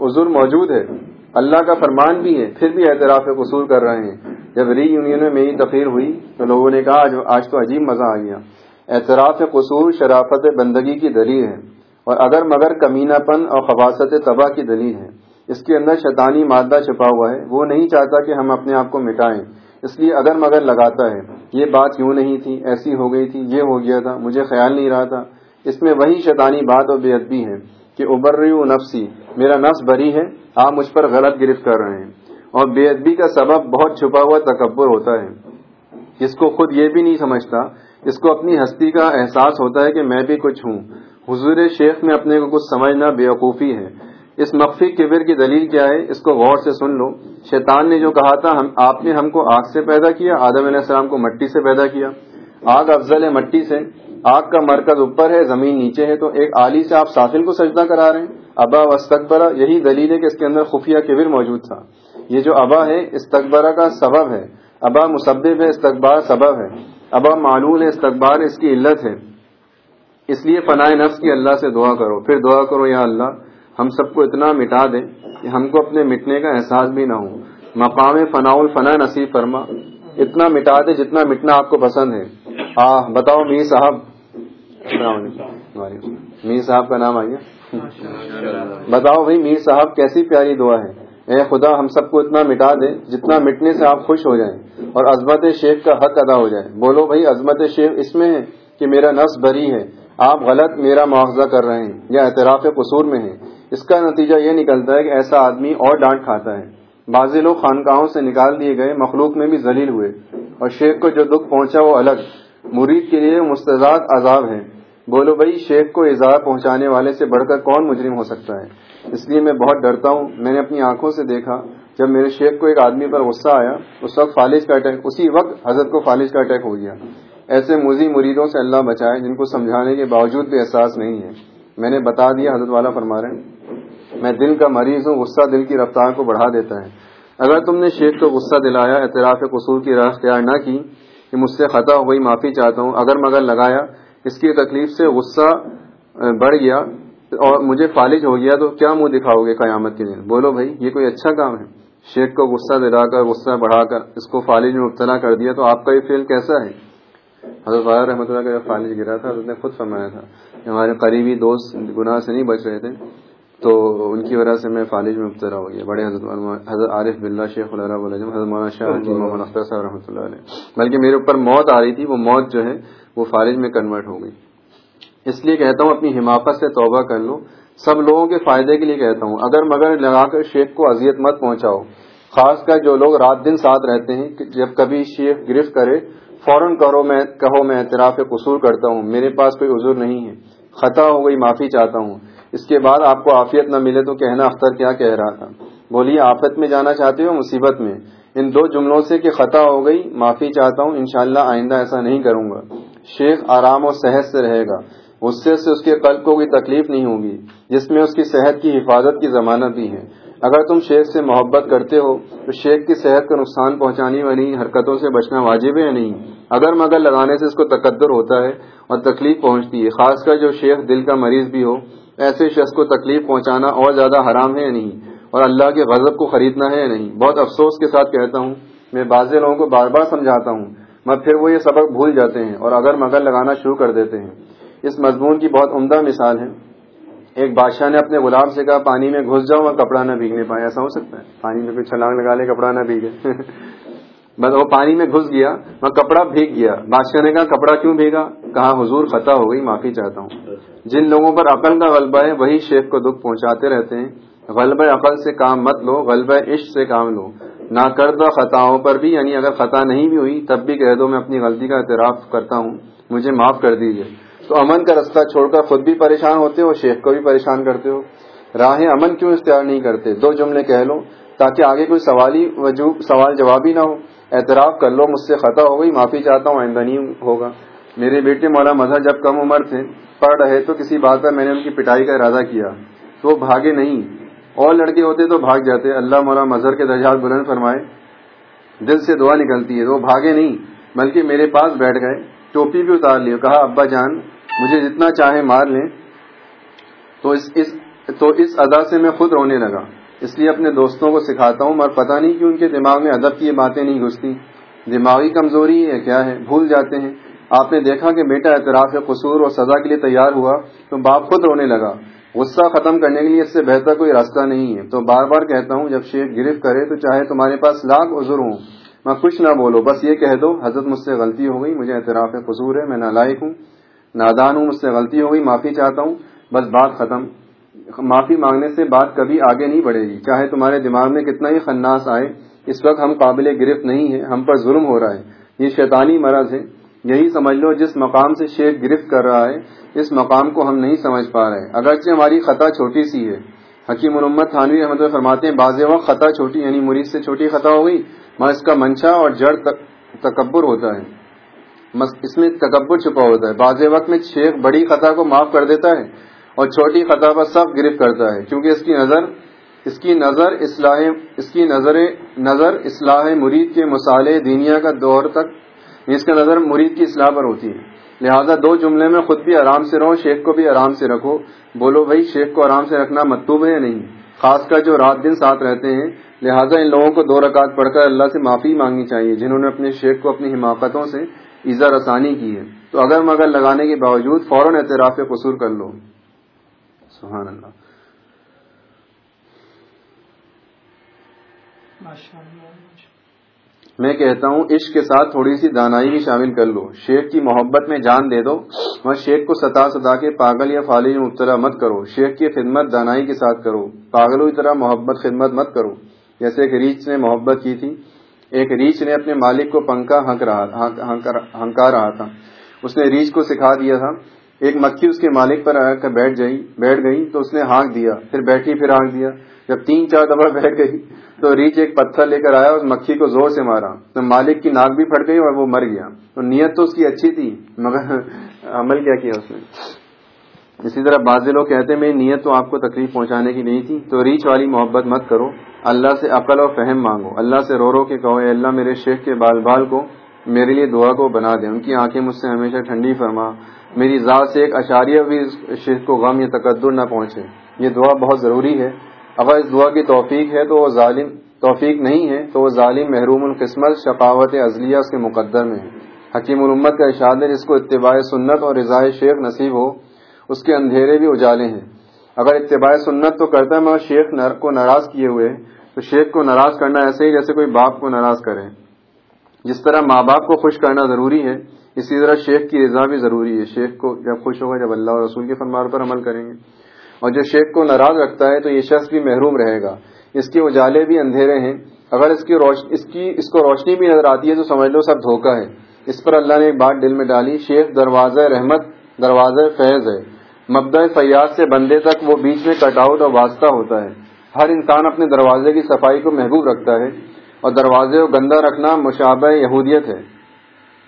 عذر موجود ہے۔ اللہ کا فرمان بھی ہے، پھر بھی اعتراف قصور کر رہے ہیں۔ جب ری یونین میں میری تقریر ہوئی تو لوگوں نے کہا آج تو عجیب مزہ آ گیا۔ اعتراف قصور شرافت بندگی کی دلیل ہے اور اگر مگر کمینہ پن اور خباصت تباہ کی دلیل ہے۔ اس کے اندر شیطانی مادہ چھپا ہوا ہے۔ وہ نہیں چاہتا کہ ہم اپنے آپ کو مٹائیں۔ اس لیے اگر مگر لگاتا ہے، یہ بات کیوں نہیں تھی، ایسی ہو گئی تھی، یہ ہو گیا تھا، مجھے خیال نہیں رہا تھا۔ اس میں وہی شیطانی بات اور بے ادبی ہے کہ ابر رہی نفسی، میرا نفس بری ہے، آپ مجھ پر غلط گرفت کر رہے ہیں۔ اور بے ادبی کا سبب بہت چھپا ہوا تکبر ہوتا ہے۔ اس کو خود یہ بھی نہیں سمجھتا اس کو اپنی ہستی کا احساس ہوتا ہے کہ میں بھی کچھ ہوں۔ حضور شیخ میں اپنے کو کچھ سمجھنا بے وقوفی ہے۔ اس مخفی کبر کی دلیل کیا ہے؟ اس کو غور سے سن لو۔ شیطان نے جو کہا تھا، ہم آپ نے ہم کو آگ سے پیدا کیا، آدم علیہ السلام کو مٹی سے پیدا کیا۔ آگ افضل ہے مٹی سے۔ آگ کا مرکز اوپر ہے، زمین نیچے ہے، تو ایک عالی سے آپ ساحل کو سجدہ کرا رہے ہیں۔ ابا و یہی دلیل ہے کہ اس کے اندر خفیہ کبر موجود تھا۔ یہ جو ابا ہے استقبرہ کا سبب ہے۔ ابا مسبب ہے استقبار سبب ہے۔ ابا معلول ہے استقبار اس کی علت ہے۔ اس لیے فنائے نفس کی اللہ سے دعا کرو۔ پھر دعا کرو یا اللہ ہم سب کو اتنا مٹا دے کہ ہم کو اپنے مٹنے کا احساس بھی نہ ہو۔ مقام فنا الفنا نصیب فرما۔ اتنا مٹا دے جتنا مٹنا آپ کو پسند ہے۔ آ بتاؤ میر صاحب۔ میر صاحب کا نام آئیے۔ بتاؤ بھائی میر صاحب کیسی پیاری دعا ہے؟ اے خدا، ہم سب کو اتنا مٹا دے جتنا مٹنے سے آپ خوش ہو جائیں اور عظمت شیخ کا حق ادا ہو جائے۔ بولو بھائی، عظمت شیخ اس میں ہے کہ میرا نفس بری ہے، آپ غلط میرا معاوضہ کر رہے ہیں یا اعتراف قصور میں ہیں۔ اس کا نتیجہ یہ نکلتا ہے کہ ایسا آدمی اور ڈانٹ کھاتا ہے۔ بعض لوگ خانقاہوں سے نکال دیے گئے، مخلوق میں بھی ذلیل ہوئے۔ اور شیخ کو جو دکھ پہنچا وہ الگ۔ مرید کے لیے مستضاد عذاب ہے۔ بولو بھائی، شیخ کو اظہار پہنچانے والے سے بڑھ کر کون مجرم ہو سکتا ہے؟ اس لیے میں بہت ڈرتا ہوں۔ میں نے اپنی آنکھوں سے دیکھا۔ جب میرے شیخ کو ایک آدمی پر غصہ آیا، اس وقت فالج کا اٹیک اسی وقت حضرت کو فالج کا اٹیک ہو گیا۔ ایسے مزی مریدوں سے اللہ بچائے، جن کو سمجھانے کے باوجود بھی احساس نہیں ہے۔ میں نے بتا دیا، حضرت والا فرما رہے ہیں، میں دل کا مریض ہوں، غصہ دل کی رفتار کو بڑھا دیتا ہے۔ اگر تم نے شیخ کو غصہ دلایا، اعتراف قصور کی راہ اختیار نہ کی، کہ مجھ سے خطا ہو گئی معافی چاہتا ہوں۔ اگر مگر لگایا، اس کی تکلیف سے غصہ بڑھ گیا اور مجھے فالج ہو گیا تو کیا منہ دکھاؤ گے قیامت کے دن؟ بولو بھائی یہ کوئی اچھا کام ہے؟ شیخ کو غصہ دلا کر غصہ بڑھا کر اس کو فالج میں مبتلا کر دیا تو آپ کا یہ فیل کیسا ہے؟ حضرت رحمۃ اللہ کا فالج گرا تھا حضرت نے خود فرمایا تھا کہ ہمارے قریبی دوست گناہ سے نہیں بچ رہے تھے تو ان کی وجہ سے میں فالج میں مبتلا ہو گیا۔ بڑے حضرت حضرت عارف بلّہ شیخ اللہ حضرت مولانا شاہ جی محمد اختر صاحب رحمۃ اللہ علیہ۔ بلکہ میرے اوپر موت آ رہی تھی وہ موت جو ہے وہ فالج میں کنورٹ ہو گئی۔ اس لیے کہتا ہوں اپنی حماقت سے توبہ کر لو سب لوگوں کے فائدے کے لیے کہتا ہوں۔ اگر مگر لگا کر شیخ کو اذیت مت پہنچاؤ۔ خاص کر جو لوگ رات دن ساتھ رہتے ہیں جب کبھی شیخ گرفت کرے، فوراً کرو میں، کہو میں اعتراف قصور کرتا ہوں۔ میرے پاس کوئی عذر نہیں ہے۔ خطا ہو گئی، معافی چاہتا ہوں۔ اس کے بعد آپ کو عافیت نہ ملے تو کہنا اختر کیا کہہ رہا تھا۔ بولیے، آفت میں جانا چاہتے ہو، مصیبت میں؟ ان دو جملوں سے کہ خطا ہو گئی، معافی چاہتا ہوں، انشاءاللہ آئندہ ایسا نہیں کروں گا۔ شیخ آرام اور صحت سے رہے گا۔ غصے سے اس کے قلب کو کوئی تکلیف نہیں ہوگی، جس میں اس کی صحت کی حفاظت کی ضمانت بھی ہے۔ اگر تم شیخ سے محبت کرتے ہو، تو شیخ کی صحت کو نقصان پہنچانے والی حرکتوں سے بچنا واجب ہے نہیں؟ اگر مگر لگانے سے اس کو تقدر ہوتا ہے اور تکلیف پہنچتی ہے، خاص کر جو شیخ دل کا مریض بھی ہو، ایسے شخص کو تکلیف پہنچانا اور زیادہ حرام ہے یا نہیں؟ اور اللہ کے غضب کو خریدنا ہے یا نہیں؟ بہت افسوس کے ساتھ کہتا ہوں، میں بعض لوگوں کو بار بار سمجھاتا ہوں میں پھر وہ یہ سبق بھول جاتے ہیں اور اگر مگر لگانا شروع کر دیتے ہیں۔ اس مضمون کی بہت عمدہ مثال ہے۔ ایک بادشاہ نے اپنے غلام سے کہا، پانی میں گھس جاؤ اور کپڑا نہ بھیگنے پائے۔ ایسا ہو سکتا ہے؟ پانی میں کوئی چھلانگ لگا لے، کپڑا نہ بھیگے۔ بس وہ پانی میں گھس گیا، وہ کپڑا بھیگ گیا۔ بادشاہ نے کہا، کپڑا کیوں بھیگا؟ کہا، حضور خطا ہو گئی، معافی چاہتا ہوں۔ جن لوگوں پر عقل کا غلبہ ہے، وہی شیخ کو دکھ پہنچاتے رہتے ہیں۔ غلبہ عقل سے کام مت لو، غلبہ عشق سے کام لو۔ نہ کر دو خطاؤں پر بھی یعنی اگر خطا نہیں بھی ہوئی، تب بھی کہہ دو میں اپنی غلطی کا اعتراف کرتا ہوں۔ مجھے معاف کر دیجیے تو امن کا رستہ چھوڑ کر خود بھی پریشان ہوتے ہو، شیخ کو بھی پریشان کرتے ہو۔ راہ امن کیوں اختیار نہیں کرتے؟ دو جملے کہہ لو تاکہ آگے کوئی سوالی وجوب سوال جواب ہی نہ ہو۔ اعتراف کر لو، مجھ سے خطا ہو گئی، معافی چاہتا ہوں، آئندہ نہیں ہوگا۔ میرے بیٹے مولا مذہب جب کم عمر تھے، پڑھ رہے تو کسی بات پر میں نے ان کی پٹائی کا ارادہ کیا۔ تو وہ بھاگے نہیں۔ اور لڑکے ہوتے تو بھاگ جاتے۔ اللہ مولا مظہر کے درجات بلند فرمائے۔ دل سے دعا نکلتی ہے تو وہ بھاگے نہیں، بلکہ میرے پاس بیٹھ گئے، ٹوپی بھی اتار لی کہا، ابا جان مجھے جتنا چاہے مار لیں۔ تو اس اس، تو اس ادا سے میں خود رونے لگا۔ اس لیے اپنے دوستوں کو سکھاتا ہوں مگر پتہ نہیں کہ ان کے دماغ میں ادب کی یہ باتیں نہیں گھستی۔ دماغی کمزوری ہے کیا ہے؟ بھول جاتے ہیں۔ آپ نے دیکھا کہ بیٹا اعتراف قصور اور سزا کے لیے تیار ہوا تو باپ خود رونے لگا۔ غصہ ختم کرنے کے لیے اس سے بہتر کوئی راستہ نہیں ہے۔ تو بار بار کہتا ہوں، جب شیخ گرفت کرے تو چاہے تمہارے پاس لاکھ عذر ہوں۔ میں کچھ نہ بولو بس یہ کہہ دو، حضرت مجھ سے غلطی ہو گئی، مجھے اعتراف قصور ہے، میں نالائق ہوں۔ نادان ہوں مجھ سے غلطی ہو گئی، معافی چاہتا ہوں، بس بات ختم۔ معافی مانگنے سے بات کبھی آگے نہیں بڑھے گی۔ چاہے تمہارے دماغ میں کتنا ہی خناس آئے، اس وقت ہم قابل گرفت نہیں ہے ہم پر ظلم ہو رہا ہے۔ یہ شیطانی مرض ہے۔ یہی سمجھ لو، جس مقام سے شیخ گرفت کر رہا ہے، اس مقام کو ہم نہیں سمجھ پا رہے۔ اگرچہ ہماری خطا چھوٹی سی ہے۔ حکیم محمد تھانوی احمد فرماتے ہیں، بعض وقت خطا چھوٹی یعنی مریض سے چھوٹی خطا ہو گئی، مگر اس کا منشا اور جڑ تکبر ہوتا ہے۔ اس میں تکبر چھپا ہوتا ہے۔ بعض وقت میں شیخ بڑی خطا کو معاف کر دیتا ہے اور چھوٹی خطا پر سب گرفت کرتا ہے۔ کیونکہ اس کی نظر اس کی نظر اصلاح اس کی نظر نظر اصلاح مرید کے مسالے دینیا کا دور تک اس کا نظر مرید کی اصلاح پر ہوتی ہے۔ لہٰذا دو جملے میں خود بھی آرام سے رہو، شیخ کو بھی آرام سے رکھو۔ بولو بھائی، شیخ کو آرام سے رکھنا مطلوب ہے یا نہیں؟ خاص کر جو رات دن ساتھ رہتے ہیں۔ لہٰذا ان لوگوں کو دو رکعت پڑھ کر اللہ سے معافی مانگنی چاہیے، جنہوں نے اپنے شیخ کو اپنی حماقتوں سے ایزا رسانی کی ہے۔ تو اگر مگر لگانے کے باوجود فوراً اعتراف قصور کر لو۔ سبحان اللہ۔ میں کہتا ہوں، عشق کے ساتھ تھوڑی سی دانائی بھی شامل کر لو۔ شیخ کی محبت میں جان دے دو وہ شیخ کو ستا ستا کے پاگل یا فالج میں مبتلا مت کرو۔ شیخ کی خدمت دانائی کے ساتھ کرو۔ پاگلوں کی طرح محبت خدمت مت کرو۔ جیسے ایک ریچھ نے محبت کی تھی۔ ایک ریچھ نے اپنے مالک کو پنکھا ہنکا رہا تھا۔ اس نے ریچھ کو سکھا دیا تھا۔ ایک مکھی اس کے مالک پر آ کر بیٹھ گئی بیٹھ گئی تو اس نے ہانک دیا۔ پھر بیٹھی، پھر ہانک دیا۔ جب تین چار دفعہ بیٹھ گئی تو ریچ ایک پتھر لے کر آیا اس مکھی کو زور سے مارا۔ تو مالک کی ناک بھی پھٹ گئی اور وہ مر گیا۔ تو نیت تو اس کی اچھی تھی، مگر عمل کیا کیا اس نے؟ اسی طرح بعض لوگ کہتے ہیں، میری نیت تو آپ کو تکلیف پہنچانے کی نہیں تھی، تو ریچ والی محبت مت کرو، اللہ سے عقل اور فہم مانگو، اللہ سے رو رو کے کہو، اے اللہ میرے شیخ کے بال بال کو، میرے لیے دعا کو بنا دے، ان کی آنکھیں مجھ سے ہمیشہ ٹھنڈی فرما، میری ذات سے ایک اشاریہ بھی شیخ کو غم یا تقدر نہ پہنچے۔ یہ دعا بہت ضروری ہے۔ اگر اس دعا کی توفیق ہے تو وہ ظالم، توفیق نہیں ہے تو وہ ظالم محروم القسمت، شقاوت ازلیہ اس کے مقدر میں ہے۔ حکیم الامت کا اشاد ہے، جس کو اتباع سنت اور رضاء شیخ نصیب ہو اس کے اندھیرے بھی اجالے ہیں۔ اگر اتباع سنت تو کرتا ہے، مگر شیخ کو ناراض کیے ہوئے، تو شیخ کو ناراض کرنا ایسے ہی جیسے کوئی باپ کو ناراض کرے۔ جس طرح ماں باپ کو خوش کرنا ضروری ہے، اسی طرح شیخ کی رضا بھی ضروری ہے۔ شیخ کو جب خوش ہوگا، جب اللہ اور رسول کے فرمار پر عمل کریں گے۔ اور جو شیخ کو ناراض رکھتا ہے، تو یہ شخص بھی محروم رہے گا۔ اس کے اجالے بھی اندھیرے ہیں۔ اگر اس کی روش... اس کی، اس کو روشنی بھی نظر آتی ہے، تو سمجھ لو سب دھوکہ ہے۔ اس پر اللہ نے ایک بات دل میں ڈالی، شیخ دروازہ رحمت، دروازہ فیض ہے۔ مبدع فیاض سے بندے تک وہ بیچ میں کٹ آؤٹ اور واسطہ ہوتا ہے۔ ہر انسان اپنے دروازے کی صفائی کو محبوب رکھتا ہے اور دروازے کو گندہ رکھنا مشابہ یہودیت ہے۔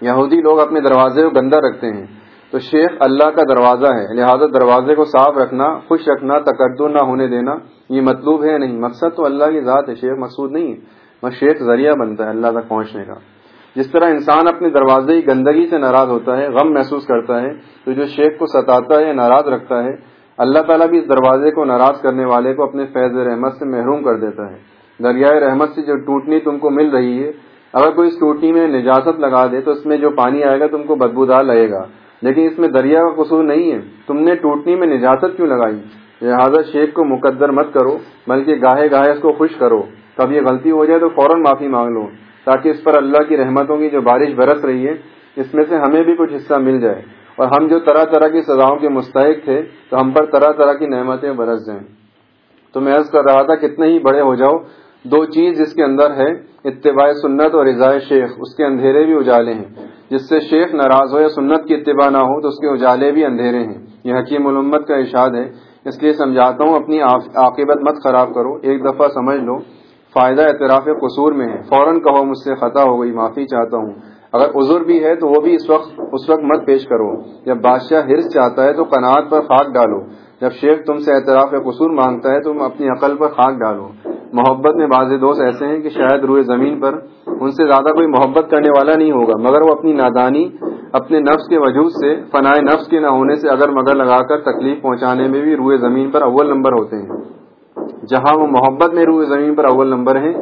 یہودی لوگ اپنے دروازے کو گندہ رکھتے ہیں۔ تو شیخ اللہ کا دروازہ ہے۔ لہذا دروازے کو صاف رکھنا، خوش رکھنا تقدر نہ ہونے دینا، یہ مطلوب ہے نہیں؟ مقصد تو اللہ کی ذات ہے، شیخ مقصود نہیں ہے بس شیخ ذریعہ بنتا ہے اللہ تک پہنچنے کا۔ جس طرح انسان اپنے دروازے کی گندگی سے ناراض ہوتا ہے، غم محسوس کرتا ہے، تو جو شیخ کو ستاتا ہے، ناراض رکھتا ہے، اللہ تعالیٰ بھی اس دروازے کو ناراض کرنے والے کو اپنے فیض رحمت سے محروم کر دیتا ہے۔ دریائے رحمت سے جو ٹوٹنی تم کو مل رہی ہے، اگر کوئی اس ٹوٹنی میں نجاست لگا دے تو اس میں جو پانی آئے گا، تم کو بدبودار لگے گا۔ لیکن اس میں دریا کا قصور نہیں ہے۔ تم نے ٹوٹنی میں نجاست کیوں لگائی؟ لہٰذا شیخ کو مقدر مت کرو، بلکہ گاہے گاہے اس کو خوش کرو۔ کب یہ غلطی ہو جائے تو فوراً معافی مانگ لو۔ تاکہ اس پر اللہ کی رحمتوں کی جو بارش برس رہی ہے، اس میں سے ہمیں بھی کچھ حصہ مل جائے۔ اور ہم جو طرح طرح کی سزاؤں کے مستحق تھے، تو ہم پر طرح طرح کی نعمتیں برس جائیں۔ تو میں عرض کر رہا تھا، کتنے ہی بڑے ہو جاؤ، دو چیز جس کے اندر ہے، اتباع سنت اور رضاء شیخ۔ اس کے اندھیرے بھی اجالے ہیں۔ جس سے شیخ ناراض ہو یا سنت کی اتباع نہ ہو، تو اس کے اجالے بھی اندھیرے ہیں۔ یہ حکیم علمت کا اشاد ہے۔ اس لیے سمجھاتا ہوں، اپنی عاقبت مت خراب کرو۔ ایک دفعہ سمجھ لو فائدہ اعتراف قصور میں ہے۔ فوراً کہو، مجھ سے خطا ہو گئی، معافی چاہتا ہوں۔ اگر عذر بھی ہے تو وہ بھی اس وقت اس وقت مت پیش کرو۔ جب بادشاہ ہرس چاہتا ہے تو قناعت پر خاک ڈالو۔ جب شیخ تم سے اعتراف قصور مانگتا ہے تم اپنی عقل پر خاک ڈالو۔ محبت میں بعض دوست ایسے ہیں کہ شاید روئے زمین پر ان سے زیادہ کوئی محبت کرنے والا نہیں ہوگا، مگر وہ اپنی نادانی، اپنے نفس کے وجود سے، فنائے نفس کے نہ ہونے سے اگر مگر لگا کر تکلیف پہنچانے میں بھی روئے زمین پر اول نمبر ہوتے ہیں۔ جہاں وہ محبت میں روئے زمین پر اول نمبر ہیں،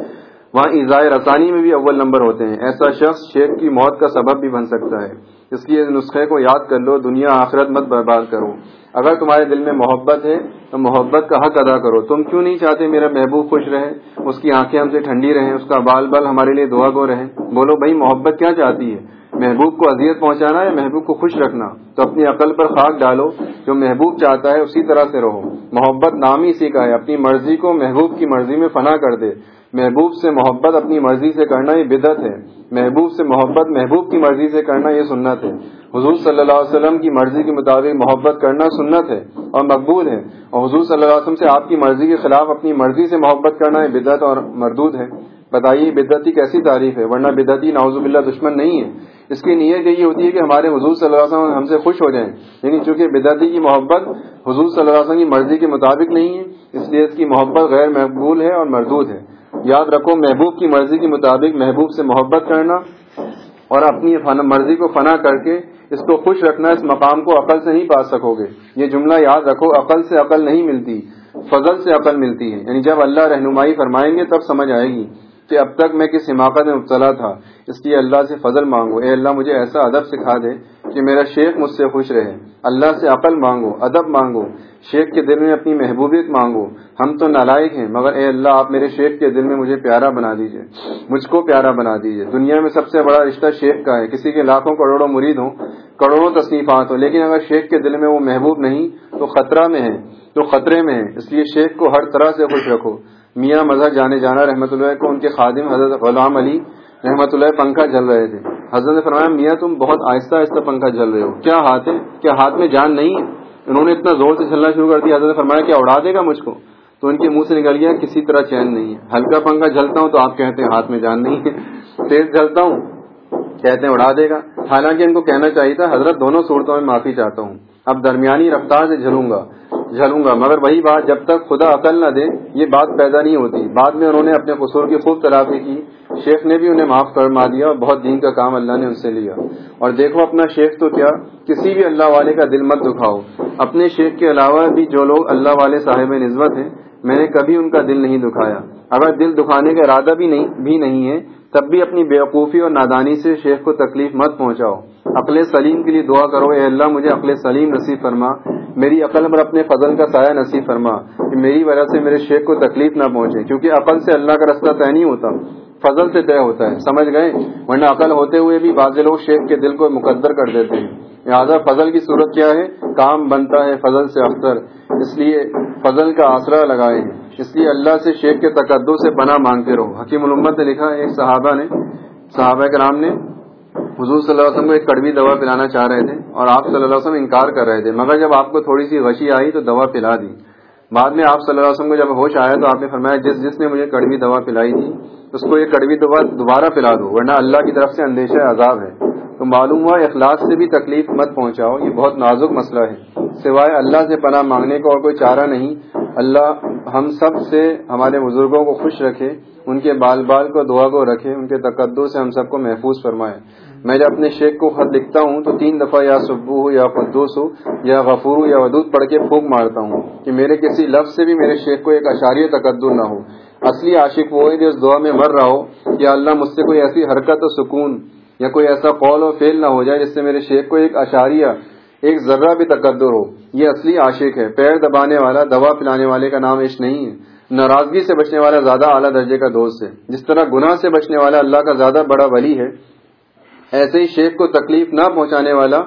وہاں ایزائے رسانی میں بھی اول نمبر ہوتے ہیں۔ ایسا شخص شیخ کی موت کا سبب بھی بن سکتا ہے۔ اس لیے نسخے کو یاد کر لو، دنیا آخرت مت برباد کرو۔ اگر تمہارے دل میں محبت ہے، تو محبت کا حق ادا کرو۔ تم کیوں نہیں چاہتے میرا محبوب خوش رہے؟ اس کی آنکھیں ہم سے ٹھنڈی رہیں، اس کا بال بال ہمارے لیے دعا گو رہے۔ بولو، بھائی، محبت کیا چاہتی ہے؟ محبوب کو اذیت پہنچانا یا محبوب کو خوش رکھنا، تو اپنی عقل پر خاک ڈالو، جو محبوب چاہتا ہے اسی طرح سے رہو۔ محبت نام ہی سیکھا ہے، اپنی مرضی کو محبوب کی مرضی میں فنا کر دے۔ محبوب سے محبت اپنی مرضی سے کرنا یہ بدت ہے۔ محبوب سے محبت، محبوب کی مرضی سے کرنا یہ سنت ہے۔ حضور صلی اللہ علیہ وسلم کی مرضی کے مطابق محبت کرنا سنت ہے اور مقبول ہے۔ اور حضور صلی اللہ علیہ وسلم سے آپ کی مرضی کے خلاف اپنی مرضی سے محبت کرنا یہ بدت اور مردود ہے۔ بتائیے بدتی کیسی تعریف ہے؟ ورنہ بدتی ناوز باللہ دشمن نہیں ہے۔ اس کی نیت یہی ہوتی ہے کہ ہمارے حضور صلی اللہ علیہ وسلم ہم سے خوش ہو جائیں۔ لیکن چونکہ بدعتی کی محبت حضور صلی اللہ علیہ وسلم کی مرضی کے مطابق نہیں ہے، اس لیے اس کی محبت غیر مقبول ہے اور مردود ہے۔ یاد رکھو، محبوب کی مرضی کے مطابق محبوب سے محبت کرنا اور اپنی مرضی کو فنا کر کے اس کو خوش رکھنا، اس مقام کو عقل سے نہیں پا سکو گے۔ یہ جملہ یاد رکھو، عقل سے عقل نہیں ملتی، فضل سے عقل ملتی ہے۔ یعنی جب اللہ رہنمائی فرمائیں گے تب سمجھ آئے گی۔ کہ اب تک میں کس حماقت میں مبتلا تھا، اس لیے اللہ سے فضل مانگو۔ اے اللہ، مجھے ایسا ادب سکھا دے کہ میرا شیخ مجھ سے خوش رہے۔ اللہ سے عقل مانگو، ادب مانگو۔ شیخ کے دل میں اپنی محبوبیت مانگو۔ ہم تو نالائق ہیں، مگر اے اللہ، آپ میرے شیخ کے دل میں مجھے پیارا بنا دیجیے۔ مجھ کو پیارا بنا دیجیے۔ دنیا میں سب سے بڑا رشتہ شیخ کا ہے۔ کسی کے لاکھوں کروڑوں مرید ہوں، کروڑوں تصنیفات ہوں، لیکن اگر شیخ کے دل میں وہ محبوب نہیں، تو خطرہ میں ہے، تو خطرے میں ہے۔ اس لیے شیخ کو ہر طرح سے خوش رکھو۔ میاں مذہب جانے جانا، رحمت اللہ کو ان کے خادم حضرت غلام علی، رحمت اللہ پنکھا جل رہے تھے۔ حضرت نے فرمایا، میاں تم بہت آہستہ آہستہ پنکھا جل رہے ہو۔ کیا ہاتھ ہے؟ کیا ہاتھ میں جان نہیں؟ ہے انہوں نے اتنا زور سے چلنا شروع کر دیا۔ حضرت نے فرمایا، کیا اڑا دے گا مجھ کو؟ تو ان کے منہ سے نکل گیا، کسی طرح چین نہیں ہے۔ ہلکا پنکھا جلتا ہوں تو آپ کہتے ہیں ہاتھ میں جان نہیں ہے۔ تیز جلتا ہوں، کہتے ہیں اڑا دے گا۔ حالانکہ ان کو کہنا چاہیے تھا، حضرت دونوں صورتوں میں معافی چاہتا ہوں۔ اب درمیانی رفتار سے جھلوں گا۔ جھلوں گا۔ مگر وہی بات، جب تک خدا عقل نہ دے، یہ بات پیدا نہیں ہوتی۔ بعد میں انہوں نے اپنے قصور کی خوب تلافی کی۔ شیخ نے بھی انہیں معاف فرما دیا اور بہت دین کا کام اللہ نے ان سے لیا۔ اور دیکھو اپنا شیخ تو کیا؟ کسی بھی اللہ والے کا دل مت دکھاؤ۔ اپنے شیخ کے علاوہ بھی جو لوگ اللہ والے صاحب نسبت ہیں، میں نے کبھی ان کا دل نہیں دکھایا۔ اگر دل دکھانے کا ارادہ بھی نہیں بھی نہیں ہے، تب بھی اپنی بیوقوفی اور نادانی سے شیخ کو تکلیف مت پہنچاؤ۔ عقل سلیم کے لیے دعا کرو، اے اللہ مجھے عقل سلیم نصیب فرما۔ میری عقل پر اپنے فضل کا سایہ نصیب فرما کہ میری وجہ سے میرے شیخ کو تکلیف نہ پہنچے، کیونکہ عقل سے اللہ کا رستہ طے نہیں ہوتا، فضل سے طے ہوتا ہے، سمجھ گئے؟ ورنہ عقل ہوتے ہوئے بھی بعض لوگ شیخ کے دل کو مقدر کر دیتے ہیں۔ لہٰذا فضل کی صورت کیا ہے؟ کام بنتا ہے فضل سے اختر اس لیے فضل کا آسرا لگائے اس لیے اللہ سے شیخ کے تقدو سے پناہ مانگتے رہو۔ حکیم علمت نے لکھا ایک صحابہ نے، صحابہ کے نے حضور صلی اللہ علیہ وسلم کو ایک کڑوی دوا پلانا چاہ رہے تھے اور آپ صلی اللہ علیہ وسلم انکار کر رہے تھے، مگر جب آپ کو تھوڑی سی غشی آئی تو دوا پلا دی۔ بعد میں آپ صلی اللہ علیہ وسلم کو جب ہوش آیا تو آپ نے فرمایا، جس جس نے مجھے کڑوی دوا پلائی تھی، اس کو یہ کڑوی دوا دوبارہ پلا دو، ورنہ اللہ کی طرف سے اندیشہ عذاب ہے۔ تو معلوم ہوا اخلاص سے بھی تکلیف مت پہنچاؤ، یہ بہت نازک مسئلہ ہے۔ سوائے اللہ سے پناہ مانگنے کو اور کوئی چارہ نہیں، اللہ ہم سب سے ہمارے بزرگوں کو خوش رکھے، ان کے بال بال کو، دعا کو رکھے، ان کے تقدو سے ہم سب کو محفوظ فرمائے۔ میں جب اپنے شیخ کو خط لکھتا ہوں تو تین دفعہ یا سبو ہو یا قدوس ہو یا غفور ہو یا ودود پڑھ کے پھونک مارتا ہوں کہ میرے کسی لفظ سے بھی میرے شیخ کو ایک اشاریہ تقدر نہ ہو۔ اصلی عاشق وہ ہے جو اس دعا میں مر رہا ہو کہ اللہ مجھ سے کوئی ایسی حرکت و سکون یا کوئی ایسا قول و فیل نہ ہو جائے جس سے میرے شیخ کو ایک اشاریہ، ایک ذرہ بھی تقدر ہو۔ یہ اصلی عاشق ہے۔ پیر دبانے والا، دوا پلانے والے کا نام عشق نہیں ہے۔ ناراضگی سے بچنے والا زیادہ اعلیٰ درجے کا دوست ہے۔ جس طرح گناہ سے بچنے والا اللہ کا زیادہ بڑا ولی ہے، ایسے ہی شیخ کو تکلیف نہ پہنچانے والا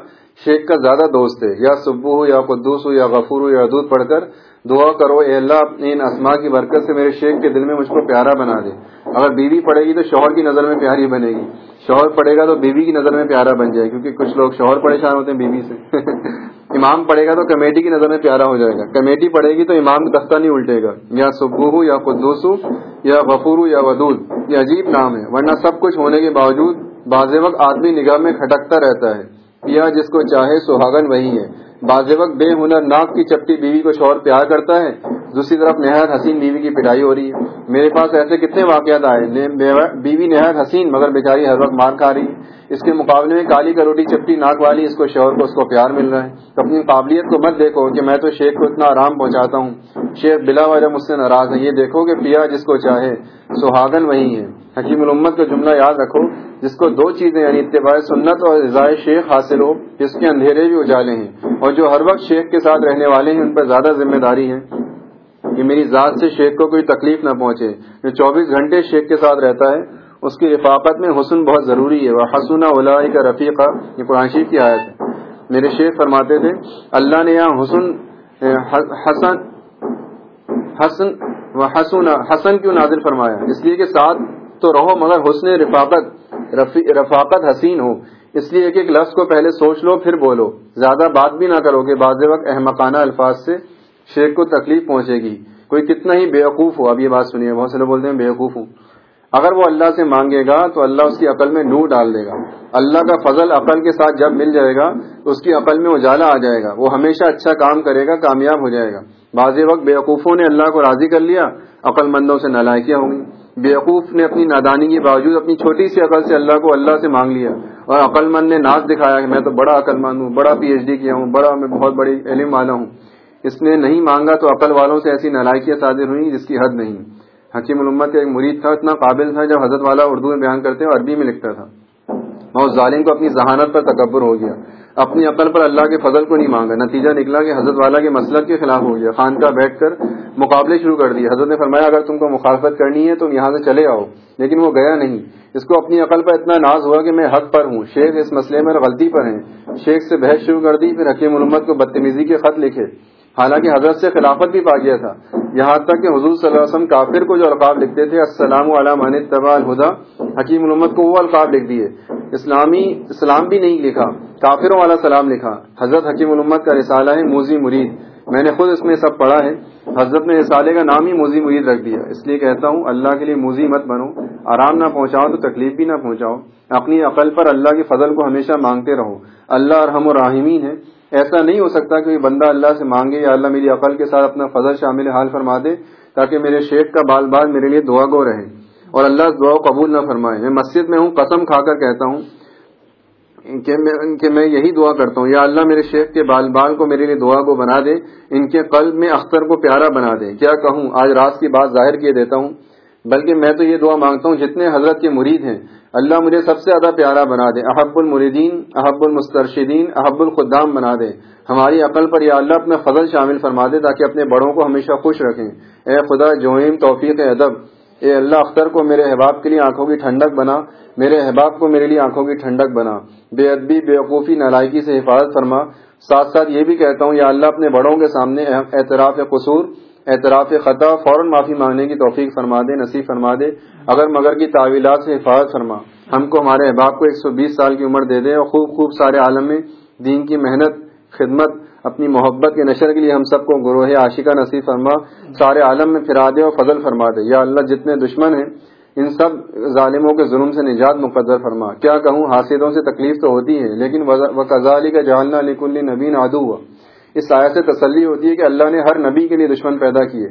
شیخ کا زیادہ دوست ہے۔ یا سبو ہو یا قدوس ہو یا غفور ہو یا دودھ پڑھ کر دعا کرو، اے اللہ، ان اسما کی برکت سے میرے شیخ کے دل میں مجھ کو پیارا بنا دے۔ اگر بیوی پڑے گی تو شوہر کی نظر میں پیاری بنے گی۔ شوہر پڑے گا تو بیوی کی نظر میں پیارا بن جائے کیونکہ کچھ لوگ شوہر پریشان ہوتے ہیں بیوی سے۔ امام پڑے گا تو کمیٹی کی نظر میں پیارا ہو جائے گا۔ کمیٹی پڑے گی تو امام دستہ نہیں الٹے گا۔ یا سبو یا قدوس یا غفور یا ودود۔ یہ عجیب نام ہے، ورنہ سب کچھ ہونے کے باوجود بعض وقت آدمی نگاہ میں کھٹکتا رہتا ہے۔ یا جس کو چاہے سہاگن وہی ہے۔ بعض وقت بے ہنر ناک کی چپٹی بیوی کو شوہر پیار کرتا ہے دوسری طرف نہایت حسین بیوی کی پٹائی ہو رہی ہے۔ میرے پاس ایسے کتنے واقعات آئے بیوی نہایت حسین، مگر بیچاری ہر وقت مار کھا رہی اس کے مقابلے میں کالی کروٹی، چپٹی، ناک والی، اس کو شوہر کو اس کو پیار مل رہا ہے۔ تو اپنی قابلیت کو مت دیکھو کہ میں تو شیخ کو اتنا آرام پہنچاتا ہوں۔ شیخ بلا وجہ مجھ سے ناراض ہے یہ دیکھو کہ پیا جس کو چاہے، سہاگن وہی ہے حکیم الامت کا جملہ یاد رکھو، جس کو دو چیزیں یعنی اتباع سنت اور رضائے شیخ حاصل ہو جس کے اندھیرے بھی اجالے ہیں۔ اور جو ہر وقت شیخ کے ساتھ رہنے والے ہیں، ان پر زیادہ ذمہ داری ہے۔ کہ میری ذات سے شیخ کو کوئی تکلیف نہ پہنچے، جو چوبیس گھنٹے شیخ کے ساتھ رہتا ہے، اس کی رفاقت میں حسن بہت ضروری ہے۔ وہ حسن اولا کا رفیقہ یہ قرآن شریف کی آیت ہے۔ میرے شیخ فرماتے تھے، اللہ نے یہاں حسن حسن حسن و حسن حسن کیوں نازل فرمایا؟ اس لیے کہ ساتھ تو رہو مگر حسن رفاقت رفاقت حسین ہو۔ اس لیے ایک ایک لفظ کو پہلے سوچ لو، پھر بولو۔ زیادہ بات بھی نہ کرو کہ بعض وقت احمقانہ الفاظ سے شیخ کو تکلیف پہنچے گی۔ کوئی کتنا ہی بیوقوف ہو، اب یہ بات سنیے، بہت سے لوگ بولتے ہیں بیوقوف ہوں۔ اگر وہ اللہ سے مانگے گا تو اللہ اس کی عقل میں نور ڈال دے گا۔ اللہ کا فضل عقل کے ساتھ جب مل جائے گا، اس کی عقل میں اجالا آ جائے گا۔ وہ ہمیشہ اچھا کام کرے گا، کامیاب ہو جائے گا۔ بعض وقت بیوقوفوں نے اللہ کو راضی کر لیا، عقل مندوں سے نالائکیاں ہوں گی۔ بیوقوف نے اپنی نادانی کے باوجود اپنی چھوٹی سی عقل سے اللہ کو اللہ سے مانگ لیا۔ اور عقل مند نے ناز دکھایا کہ میں تو بڑا عقل مند ہوں، بڑا پی ایچ ڈی کیا ہوں، بڑا میں بہت بڑی علم والا ہوں۔ اس نے نہیں مانگا تو عقل والوں سے ایسی نالائکیاں صادر ہوئی جس کی حد نہیں۔ حکیم الامت کا ایک مرید تھا، اتنا قابل تھا جب حضرت والا اردو میں بیان کرتے اور عربی میں لکھتا تھا۔ اور ظالم کو اپنی ذہانت پر تکبر ہو گیا۔ اپنی عقل پر اللہ کے فضل کو نہیں مانگا۔ نتیجہ نکلا کہ حضرت والا کے مسلک کے خلاف ہو گیا۔ خان کا بیٹھ کر مقابلے شروع کر دیے۔ حضرت نے فرمایا، اگر تم کو مخالفت کرنی ہے تم یہاں سے چلے آؤ۔ لیکن وہ گیا نہیں۔ اس کو اپنی عقل پر اتنا ناز ہوا کہ میں حق پر ہوں۔ شیخ اس مسئلے میں غلطی پر ہیں۔ شیخ سے بحث شروع کر دی، پھر حکیم علمت کو بدتمیزی کے خط لکھے۔ حالانکہ حضرت سے خلافت بھی پا گیا تھا۔ یہاں تک کہ حضور صلی اللہ علیہ وسلم کافر کو جو القاب لکھتے تھے، السلام علام طبع الہدا حکیم الامت کو وہ القاب لکھ دیے۔ اسلامی، اسلام بھی نہیں لکھا، کافروں والا سلام لکھا۔ حضرت حکیم الامت کا رسالہ ہے موزی مرید۔ میں نے خود اس میں سب پڑھا ہے۔ حضرت نے رسالے کا نام ہی موزی مرید رکھ دیا۔ اس لیے کہتا ہوں، اللہ کے لیے موزی مت بنو۔ آرام نہ پہنچاؤ تو تکلیف بھی نہ پہنچاؤ۔ اپنی عقل پر اللہ کے فضل کو ہمیشہ مانگتے رہو۔ اللہ اور ہم و راہمین ہے۔ ایسا نہیں ہو سکتا کہ بندہ اللہ سے مانگے یا اللہ میری عقل کے ساتھ اپنا فضل شامل حال فرما دے تاکہ میرے شیخ کا بال بال میرے لیے دعا گو رہے۔ اور اللہ دعا قبول نہ فرمائے۔ میں مسجد میں ہوں، قسم کھا کر کہتا ہوں کہ میں یہی دعا کرتا ہوں، یا اللہ میرے شیخ کے بال بال کو میرے لیے دعا کو بنا دے، ان کے قلب میں اختر کو پیارا بنا دے۔ کیا کہوں؟ آج رات کی بات ظاہر کیے دیتا ہوں، بلکہ میں تو یہ دعا مانگتا ہوں، جتنے حضرت کے مرید ہیں۔ اللہ مجھے سب سے زیادہ پیارا بنا دے، احب المریدین، احب المسترشدین، احب الخدام بنا دے۔ ہماری عقل پر یا اللہ اپنا فضل شامل فرما دے، تاکہ اپنے بڑوں کو ہمیشہ خوش رکھیں۔ اے خدا جوئم توفیق، ادب، اے اللہ، اختر کو میرے احباب کے لیے آنکھوں کی ٹھنڈک بنا۔ میرے احباب کو میرے لیے آنکھوں کی ٹھنڈک بنا۔ بے ادبی بے وقوفی نالائکی سے حفاظت فرما۔ ساتھ ساتھ یہ بھی کہتا ہوں، یا اللہ اپنے بڑوں کے سامنے اعتراف قصور، اعتراف خطا فوراً معافی مانگنے کی توفیق فرما دے، نصیب فرما دے۔ اگر مگر کی تعویلات سے حفاظت فرما۔ ہم کو ہمارے احباب کو ایک سو بیس سال کی عمر دے دے اور خوب خوب سارے عالم میں دین کی محنت، خدمت، اپنی محبت کے نشر کے لیے ہم سب کو گروہ عاشقہ نصیب فرما۔ سارے عالم میں پھرا دے اور فضل فرما دے۔ یا اللہ جتنے دشمن ہیں ان سب ظالموں کے ظلم سے نجات مقدر فرما۔ کیا کہوں؟ حاصلوں سے تکلیف تو ہوتی ہے، لیکن وہ کا جہالنا نکل نبین آدو ہوا اس آیت سے تسلی ہوتی ہے کہ اللہ نے ہر نبی کے لیے دشمن پیدا کیے۔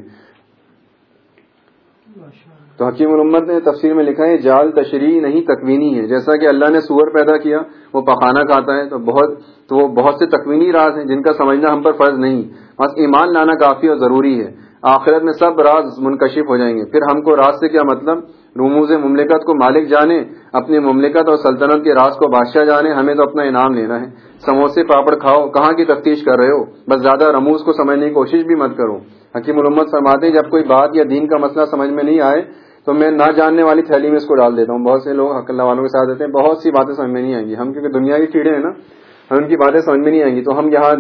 تو حکیم الامت نے تفسیر میں لکھا ہے جال تشریح نہیں تکوینی ہے۔ جیسا کہ اللہ نے سور پیدا کیا، وہ پخانا کھاتا ہے، تو بہت، تو وہ بہت سے تکوینی راز ہیں جن کا سمجھنا ہم پر فرض نہیں۔ بس ایمان لانا کافی اور ضروری ہے۔ آخرت میں سب راز منکشف ہو جائیں گے۔ پھر ہم کو راز سے کیا مطلب؟ رموز مملکت کو مالک جانے، اپنی مملکت اور سلطنت کے راز کو بادشاہ جانے، ہمیں تو اپنا انعام لینا ہے۔ سموسے پاپڑ کھاؤ، کہاں کی تفتیش کر رہے ہو؟ بس زیادہ رموز کو سمجھنے کی کوشش بھی مت کرو۔ حکیم علومت فرماتے جب کوئی بات یا دین کا مسئلہ سمجھ میں نہیں آئے، تو میں نہ جاننے والی تھیلی میں اس کو ڈال دیتا ہوں۔ بہت سے لوگ حق اللہ والوں کے ساتھ دیتے ہیں، بہت سی باتیں سمجھ میں نہیں آئیں گی۔ ہم کیونکہ دنیا کی کیڑے ہیں نا، ہم ان کی باتیں سمجھ میں نہیں آئیں گی۔ تو ہم یہاں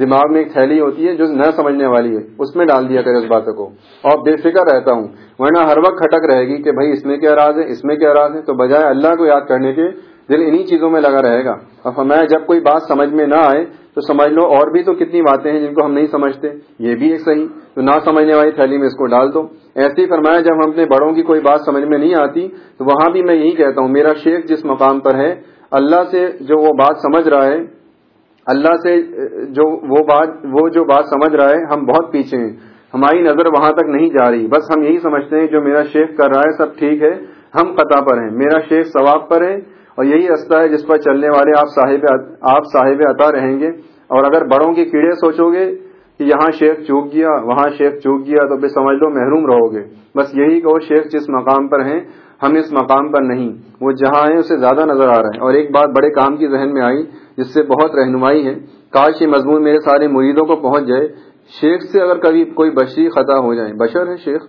دماغ میں ایک تھیلی ہوتی ہے جو نہ سمجھنے والی ہے، اس میں ڈال دیا کرے اس باتوں کو۔ اور بے فکر رہتا ہوں، ورنہ ہر وقت کھٹک رہے گی کہ بھائی اس میں کیا راز ہے، اس میں کیا راز ہے۔ تو بجائے اللہ کو یاد کرنے کے دل انہی چیزوں میں لگا رہے گا۔ اور ہمیں جب کوئی بات سمجھ میں نہ آئے، تو سمجھ لو اور بھی تو کتنی باتیں ہیں جن کو ہم نہیں سمجھتے۔ یہ بھی ایک صحیح، تو نہ سمجھنے والی تھیلی میں اس کو ڈال دو۔ ایسے ہی فرمایا، جب ہم اپنے بڑوں کی کوئی بات سمجھ میں نہیں آتی، تو وہاں بھی میں یہی کہتا ہوں، میرا شیخ جس مقام پر ہے، اللہ سے جو وہ بات سمجھ رہا ہے اللہ سے، جو وہ بات، وہ جو بات سمجھ رہا ہے، ہم بہت پیچھے ہیں۔ ہماری نظر وہاں تک نہیں جا رہی۔ بس ہم یہی سمجھتے ہیں، جو میرا شیخ کر رہا ہے، سب ٹھیک ہے، ہم قطع پر ہیں۔ میرا شیخ ثواب پر ہے اور یہی رستہ ہے جس پر چلنے والے آپ صاحب آپ صاحب عطا رہیں گے۔ اور اگر بڑوں کی کیڑے سوچو گے کہ یہاں شیخ چوک گیا، وہاں شیخ چوک گیا، تو بے سمجھ لو محروم رہو گے۔ بس یہی کہ وہ شیخ جس مقام پر ہیں ہم اس مقام پر نہیں۔ وہ جہاں ہیں اسے زیادہ نظر آ رہا ہے اور ایک بات بڑے کام کی ذہن میں آئی، جس سے بہت رہنمائی ہے۔ کاش یہ مضمون میرے سارے مریدوں کو پہنچ جائے۔ شیخ سے اگر کبھی کوئی بشری خطا ہو جائے۔ بشر ہے شیخ۔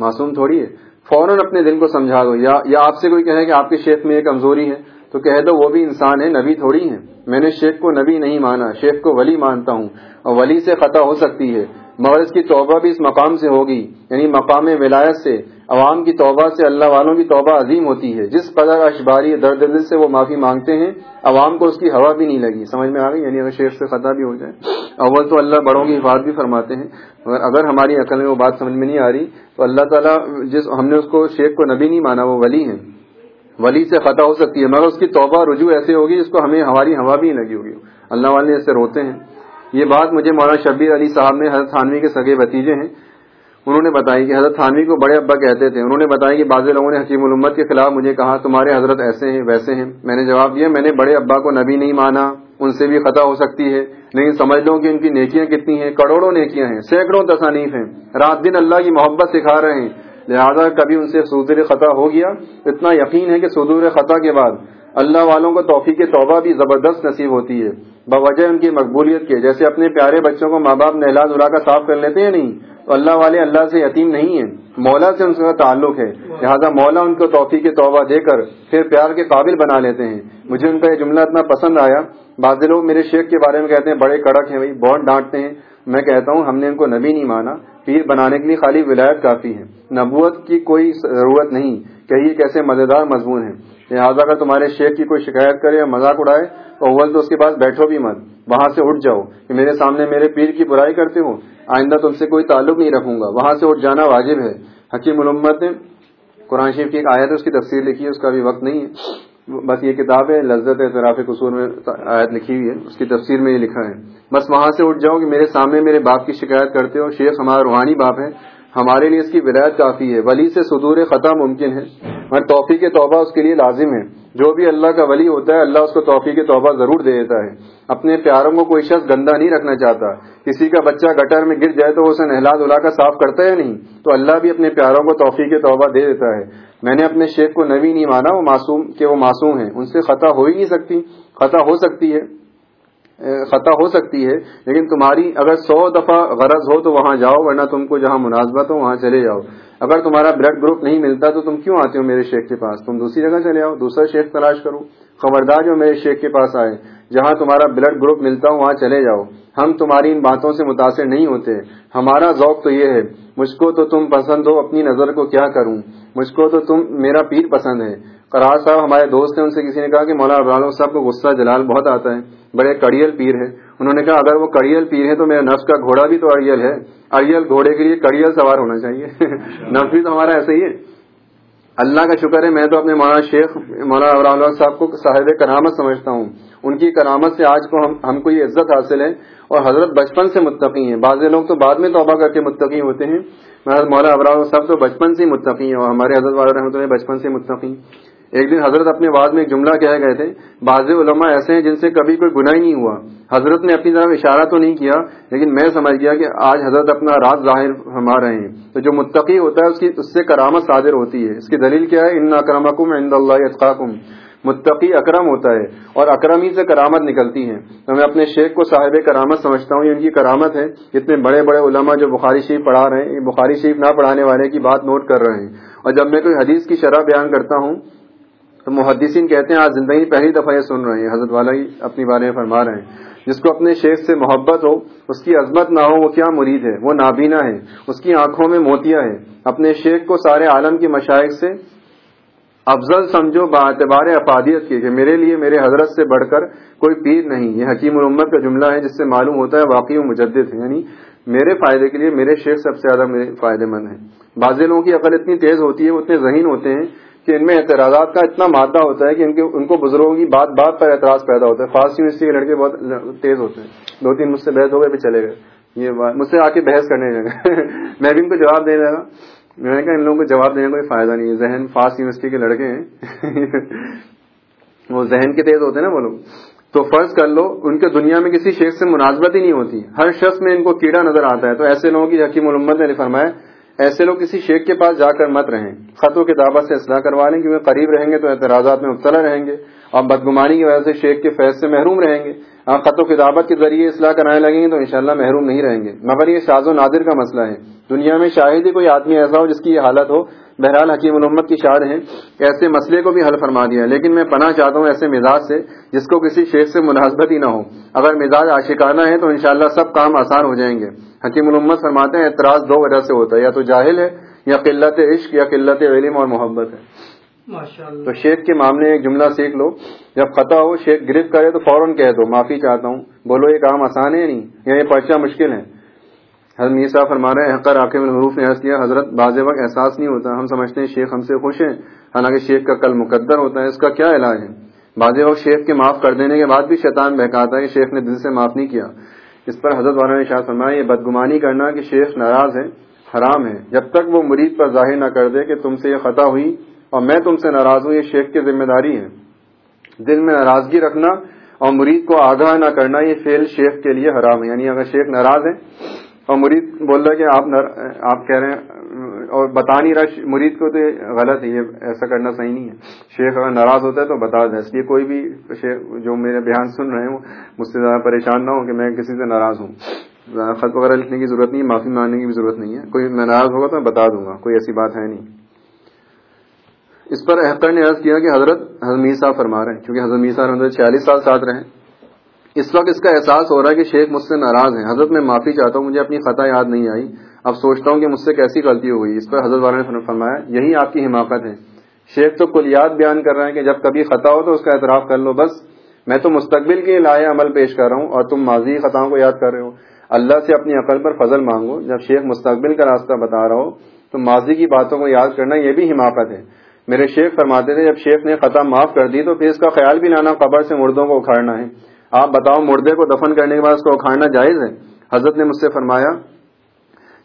معصوم تھوڑی ہے۔ فوراً اپنے دل کو سمجھا دو۔ یا آپ سے کوئی کہے کہ آپ کے شیخ میں یہ کمزوری ہے، تو کہہ دو وہ بھی انسان ہے، نبی تھوڑی ہے میں نے شیخ کو نبی نہیں مانا، شیخ کو ولی مانتا ہوں۔ اور ولی سے خطا ہو سکتی ہے، مگر اس کی توبہ بھی اس مقام سے ہوگی یعنی مقام ولایت سے۔ عوام کی توبہ سے اللہ والوں کی توبہ عظیم ہوتی ہے۔ جس قدر اشباری درد دل سے وہ معافی مانگتے ہیں، عوام کو اس کی ہوا بھی نہیں لگی۔ سمجھ میں آ گئی؟ یعنی اگر شیخ سے خطا بھی ہو جائے۔ اول تو اللہ بڑوں کی حفاظت بھی فرماتے ہیں۔ مگر اگر ہماری عقل میں وہ بات سمجھ میں نہیں آ رہی، تو اللہ تعالیٰ جس ہم نے اس کو، شیخ کو نبی نہیں مانا، وہ ولی ہیں۔ ولی سے خطا ہو سکتی ہے، مگر اس کی توبہ رجوع ایسے ہوگی جس کو ہمیں ہماری ہوا بھی لگی ہوگی۔ اللہ والے ایسے روتے ہیں۔ یہ بات مجھے مولانا شبیر علی صاحب نے حضرت تھانوی کے سگے بتیجے ہیں۔ انہوں نے بتائی کہ حضرت تھانوی کو بڑے ابا کہتے تھے۔ انہوں نے بتایا کہ بعض لوگوں نے حکیم الامت کے خلاف مجھے کہا، تمہارے حضرت ایسے ہیں، ویسے ہیں۔ میں نے جواب دیا، میں نے بڑے ابا کو نبی نہیں مانا، ان سے بھی خطا ہو سکتی ہے۔ لیکن سمجھ لو کہ ان کی نیکیاں کتنی ہیں، کروڑوں نیکیاں ہیں، سینکڑوں تصانیف ہیں۔ رات دن اللہ کی محبت سکھا رہے ہیں۔ لہذا کبھی ان سے سودر خطا ہو گیا۔ اتنا یقین ہے کہ سدور خطا کے بعد اللہ والوں کو توفیق توبہ بھی زبردست نصیب ہوتی ہے۔ بوجہ ان کی مقبولیت کے جیسے اپنے پیارے بچوں کو ماں باپ نہلا دلا کا صاف کر لیتے ہیں نہیں؟ تو اللہ والے اللہ سے یتیم نہیں ہیں۔ مولا سے ان کا تعلق ہے۔ لہٰذا مولا ان کو توفیق توبہ دے کر پھر پیار کے قابل بنا لیتے ہیں۔ مجھے ان کا یہ جملہ اتنا پسند آیا۔ بعض لوگ میرے شیخ کے بارے میں کہتے ہیں، بڑے کڑک ہیں بھائی، بہت ڈانٹتے ہیں۔ میں کہتا ہوں، ہم نے ان کو نبی نہیں مانا۔ پیر بنانے کے لیے خالی ولایت کافی ہے۔ نبوت کی کوئی ضرورت نہیں۔ کہ یہ کیسے مزیدار مضمون ہے لہٰذا اگر تمہارے شیخ کی کوئی شکایت کرے یا مذاق اڑائے تو اول تو اس کے پاس بیٹھو بھی مت، وہاں سے اٹھ جاؤ کہ میرے سامنے میرے پیر کی برائی کرتے ہو، آئندہ تم سے کوئی تعلق نہیں رکھوں گا، وہاں سے اٹھ جانا واجب ہے۔ حکیم علمت نے قرآن شریف کی ایک آیت ہے اس کی تفسیر لکھی ہے، اس کا بھی وقت نہیں ہے، بس یہ کتاب ہے، لذت اعتراف قصور میں آیت لکھی ہوئی ہے، اس کی تفسیر میں یہ لکھا ہے۔ بس وہاں سے اٹھ جاؤ کہ میرے سامنے میرے باپ کی شکایت کرتے ہو، شیخ ہمارا روحانی باپ ہے ہمارے لیے اس کی ولایت کافی ہے، ولی سے صدور خطا ممکن ہے۔ مگر توفیق توبہ اس کے لیے لازم ہے۔ جو بھی اللہ کا ولی ہوتا ہے، اللہ اس کو توفیق توبہ ضرور دے دیتا ہے۔ اپنے پیاروں کو کوئی شخص گندا نہیں رکھنا چاہتا۔ کسی کا بچہ گٹر میں گر جائے تو اسے نہلا دلا کر صاف کرتا ہے نہیں؟ تو اللہ بھی اپنے پیاروں کو توفیق توبہ دے دیتا ہے۔ میں نے اپنے شیخ کو نبی نہیں مانا، وہ معصوم، کہ وہ معصوم ہیں ان سے خطا ہو ہی نہیں سکتی۔ خطا ہو سکتی ہے۔ خطا ہو سکتی ہے، لیکن تمہاری اگر سو دفعہ غرض ہو تو وہاں جاؤ، ورنہ تم کو جہاں مناسبت ہو وہاں چلے جاؤ۔ اگر تمہارا بلڈ گروپ نہیں ملتا تو تم کیوں آتے ہو میرے شیخ کے پاس؟ تم دوسری جگہ چلے آؤ، دوسرا شیخ تلاش کرو۔ خبردار جو میرے شیخ کے پاس آئے، جہاں تمہارا بلڈ گروپ ملتا ہو وہاں چلے جاؤ۔ ہم تمہاری ان باتوں سے متاثر نہیں ہوتے۔ ہمارا ذوق تو یہ ہے، مجھ کو تو تم پسند ہو، اپنی نظر کو کیا کروں؟ مجھ کو تو تم، میرا پیر پسند ہے۔ قرار صاحب ہمارے دوست ہیں، ان سے کسی نے کہا کہ مولانا ابرال صاحب کو غصہ جلال بہت آتا ہے۔ بڑے کڑیل پیر ہے انہوں نے کہا اگر وہ کڑیل پیر ہے تو میرا نفس کا گھوڑا بھی تو اریل ہے۔ اریل گھوڑے کے لیے کڑیل سوار ہونا چاہیے۔ نفس بھی تو ہمارا ایسا ہی ہے۔ اللہ کا شکر ہے میں تو اپنے مولانا شیخ مولانا ابرال صاحب کو صاحب کرامت سمجھتا ہوں۔ ان کی کرامت سے آج کو ہم ہم کو یہ عزت حاصل ہے اور حضرت بچپن سے متقی ہیں۔ بعض لوگ تو بعد میں توبہ کر کے متقی ہوتے ہیں۔ مولانا ابرال صاحب تو بچپن سے متقی ہیں اور ہمارے حضرت والا رحمۃ اللہ بچپن سے متقی ایک دن حضرت اپنے بعد میں ایک جملہ کہہ گئے تھے، بعض علماء ایسے ہیں جن سے کبھی کوئی گناہ ہی نہیں ہوا۔ حضرت نے اپنی طرف اشارہ تو نہیں کیا، لیکن میں سمجھ گیا کہ آج حضرت اپنا راز ظاہر فرما رہے ہیں۔ تو جو متقی ہوتا ہے، اس کی اس سے کرامت صادر ہوتی ہے۔ اس کی دلیل کیا ہے؟ ان اکرمکم عند اللہ اتقاکم متقی اکرم ہوتا ہے اور اکرم ہی سے کرامت نکلتی ہے تو میں اپنے شیخ کو صاحب کرامت سمجھتا ہوں، یہ ان کی کرامت ہے۔ اتنے بڑے بڑے علماء جو بخاری شریف پڑھا رہے ہیں، بخاری شریف نہ پڑھانے والے کی بات نوٹ کر رہے ہیں۔ اور جب میں کوئی حدیث کی شرح بیان کرتا ہوں تو محدثین کہتے ہیں، آج زندگی پہلی دفعہ یہ سن رہے ہیں۔ حضرت والا ہی اپنی بارے میں فرما رہے ہیں۔ جس کو اپنے شیخ سے محبت ہو، اس کی عظمت نہ ہو، وہ کیا مرید ہے؟ وہ نابینا ہے۔ اس کی آنکھوں میں موتیاں ہیں۔ اپنے شیخ کو سارے عالم کی مشائق سے افضل سمجھو، با اعتبار افادیت کی کہ میرے لیے، میرے حضرت سے بڑھ کر کوئی پیر نہیں۔ یہ حکیم الامت کا جملہ ہے، جس سے معلوم ہوتا ہے واقعی و مجدد ہے یعنی میرے فائدے کے لیے، میرے شیخ سب سے زیادہ میرے فائدے مند ہیں۔ بعض لوگوں کی عقل اتنی تیز ہوتی ہے، وہ اتنے ذہین ہوتے ہیں کہ ان میں اعتراضات کا اتنا مادہ ہوتا ہے کہ ان کے ان کو بزرگوں کی بات بات پر اعتراض پیدا ہوتا ہے۔ فاسٹ یونیورسٹی کے لڑکے بہت تیز ہوتے ہیں۔ دو تین مجھ سے بحث ہو گئے بھی چلے گئے۔ یہ مجھ سے آ کے بحث کرنے لگے۔ میں بھی ان کو جواب دے رہا میں نے کہا ان لوگوں کو جواب دینے کا کوئی فائدہ نہیں ہے۔ ذہن فاسٹ یونیورسٹی کے لڑکے ہیں۔ وہ ذہن کے تیز ہوتے ہیں نا وہ لوگ۔ تو فرض کر لو، ان کے دنیا میں کسی شیخ سے مناسبت ہی نہیں ہوتی۔ ہر شخص میں ان کو کیڑا نظر آتا ہے۔ تو ایسے لوگوں کی حکیم محمد نے فرمایا ایسے لوگ کسی شیخ کے پاس جا کر مت رہیں۔ خط و کتابت سے اصلاح کروا لیں کیونکہ قریب رہیں گے تو اعتراضات میں مبتلا رہیں گے اور بدگمانی کی وجہ سے شیخ کے فیض سے محروم رہیں گے۔ ہاں، آپ خط و کتابت کے ذریعے اصلاح کرانے لگیں گے تو انشاءاللہ محروم نہیں رہیں گے۔ مگر یہ شاز و نادر کا مسئلہ ہے۔ دنیا میں شاید ہی کوئی آدمی ایسا ہو جس کی یہ حالت ہو۔ بہرحال حکیم الامت کی شاد ہیں ایسے مسئلے کو بھی حل فرما دیا لیکن میں پناہ چاہتا ہوں ایسے مزاج سے جس کو کسی شیخ سے مناسبت ہی نہ ہو۔ اگر مزاج عاشقانہ ہے تو انشاءاللہ سب کام آسان ہو جائیں گے۔ حکیم الامت فرماتے ہیں اعتراض دو وجہ سے ہوتا ہے یا تو جاہل ہے یا قلت عشق یا قلت علم اور محبت ہے۔ تو شیخ کے معاملے ایک جملہ سیکھ لو۔ جب خطا ہو شیخ گرفت کرے تو فوراً کہہ دو معافی چاہتا ہوں۔ بولو یہ کام آسان ہے نہیں؟ یا یہ پرچہ مشکل ہے؟ حضرت میر صاحب فرما رہے ہیں حقر عاقب الحروف نے کیا، حضرت بعض وقت احساس نہیں ہوتا، ہم سمجھتے ہیں شیخ ہم سے خوش ہیں، حالانکہ شیخ کا کل مقدر ہوتا ہے، اس کا کیا علاج ہے؟ بعض وقت شیخ کے معاف کر دینے کے بعد بھی شیطان بہکاتا ہے کہ شیخ نے دل سے معاف نہیں کیا۔ اس پر حضرت والا نے شاہ فرمایا یہ بدگمانی کرنا کہ شیخ ناراض ہے، حرام ہے، جب تک وہ مرید پر ظاہر نہ کر دے کہ تم سے یہ خطا ہوئی اور میں تم سے ناراض ہوں، یہ شیخ کی ذمہ داری ہے۔ دل میں ناراضگی رکھنا اور مرید کو آگاہ نہ کرنا، یہ فیل شیخ کے لیے حرام ہے۔ یعنی اگر شیخ ناراض ہے اور مرید بول رہا ہے کہ آپ نر... آپ کہہ رہے ہیں، اور بتا نہیں رہا، مرید کو تو یہ غلط ہے، یہ ایسا کرنا صحیح نہیں ہے۔ شیخ اگر ناراض ہوتا ہے تو بتا دیں۔ اس لیے کوئی بھی شیخ جو میرے بیان سن رہے ہیں مجھ سے زیادہ پریشان نہ ہو کہ میں کسی سے ناراض ہوں۔ خط وغیرہ لکھنے کی ضرورت نہیں، معافی مانگنے کی بھی ضرورت نہیں ہے۔ کوئی ناراض ہوگا تو میں بتا دوں گا، کوئی ایسی بات ہے نہیں۔ اس پر احتر نے عرض کیا کہ حضرت حضرت صاحب فرما رہے ہیں کیونکہ حضرت میر صاحب چھیالیس سال ساتھ رہے اس وقت اس کا احساس ہو رہا ہے کہ شیخ مجھ سے ناراض ہیں۔ حضرت، میں معافی چاہتا ہوں، مجھے اپنی خطا یاد نہیں آئی۔ اب سوچتا ہوں کہ مجھ سے کیسی غلطی ہو گئی۔ اس پر حضرت والا نے فرمایا، یہی آپ کی حماقت ہے۔ شیخ تو کل یاد بیان کر رہے ہیں کہ جب کبھی خطا ہو تو اس کا اعتراف کر لو۔ بس، میں تو مستقبل کے لائے عمل پیش کر رہا ہوں اور تم ماضی خطاؤں کو یاد کر رہے ہو۔ اللہ سے اپنی عقل پر فضل مانگو۔ جب شیخ مستقبل کا راستہ بتا رہا ہو تو ماضی کی باتوں کو یاد کرنا یہ بھی حماقت ہے۔ میرے شیخ فرماتے تھے، جب شیخ نے خطا معاف کر دی تو پھر اس کا خیال بھی لانا قبر سے مردوں کو اکھاڑنا ہے۔ آپ بتاؤ مردے کو دفن کرنے کے بعد اس کو اکھاڑنا جائز ہے؟ حضرت نے مجھ سے فرمایا،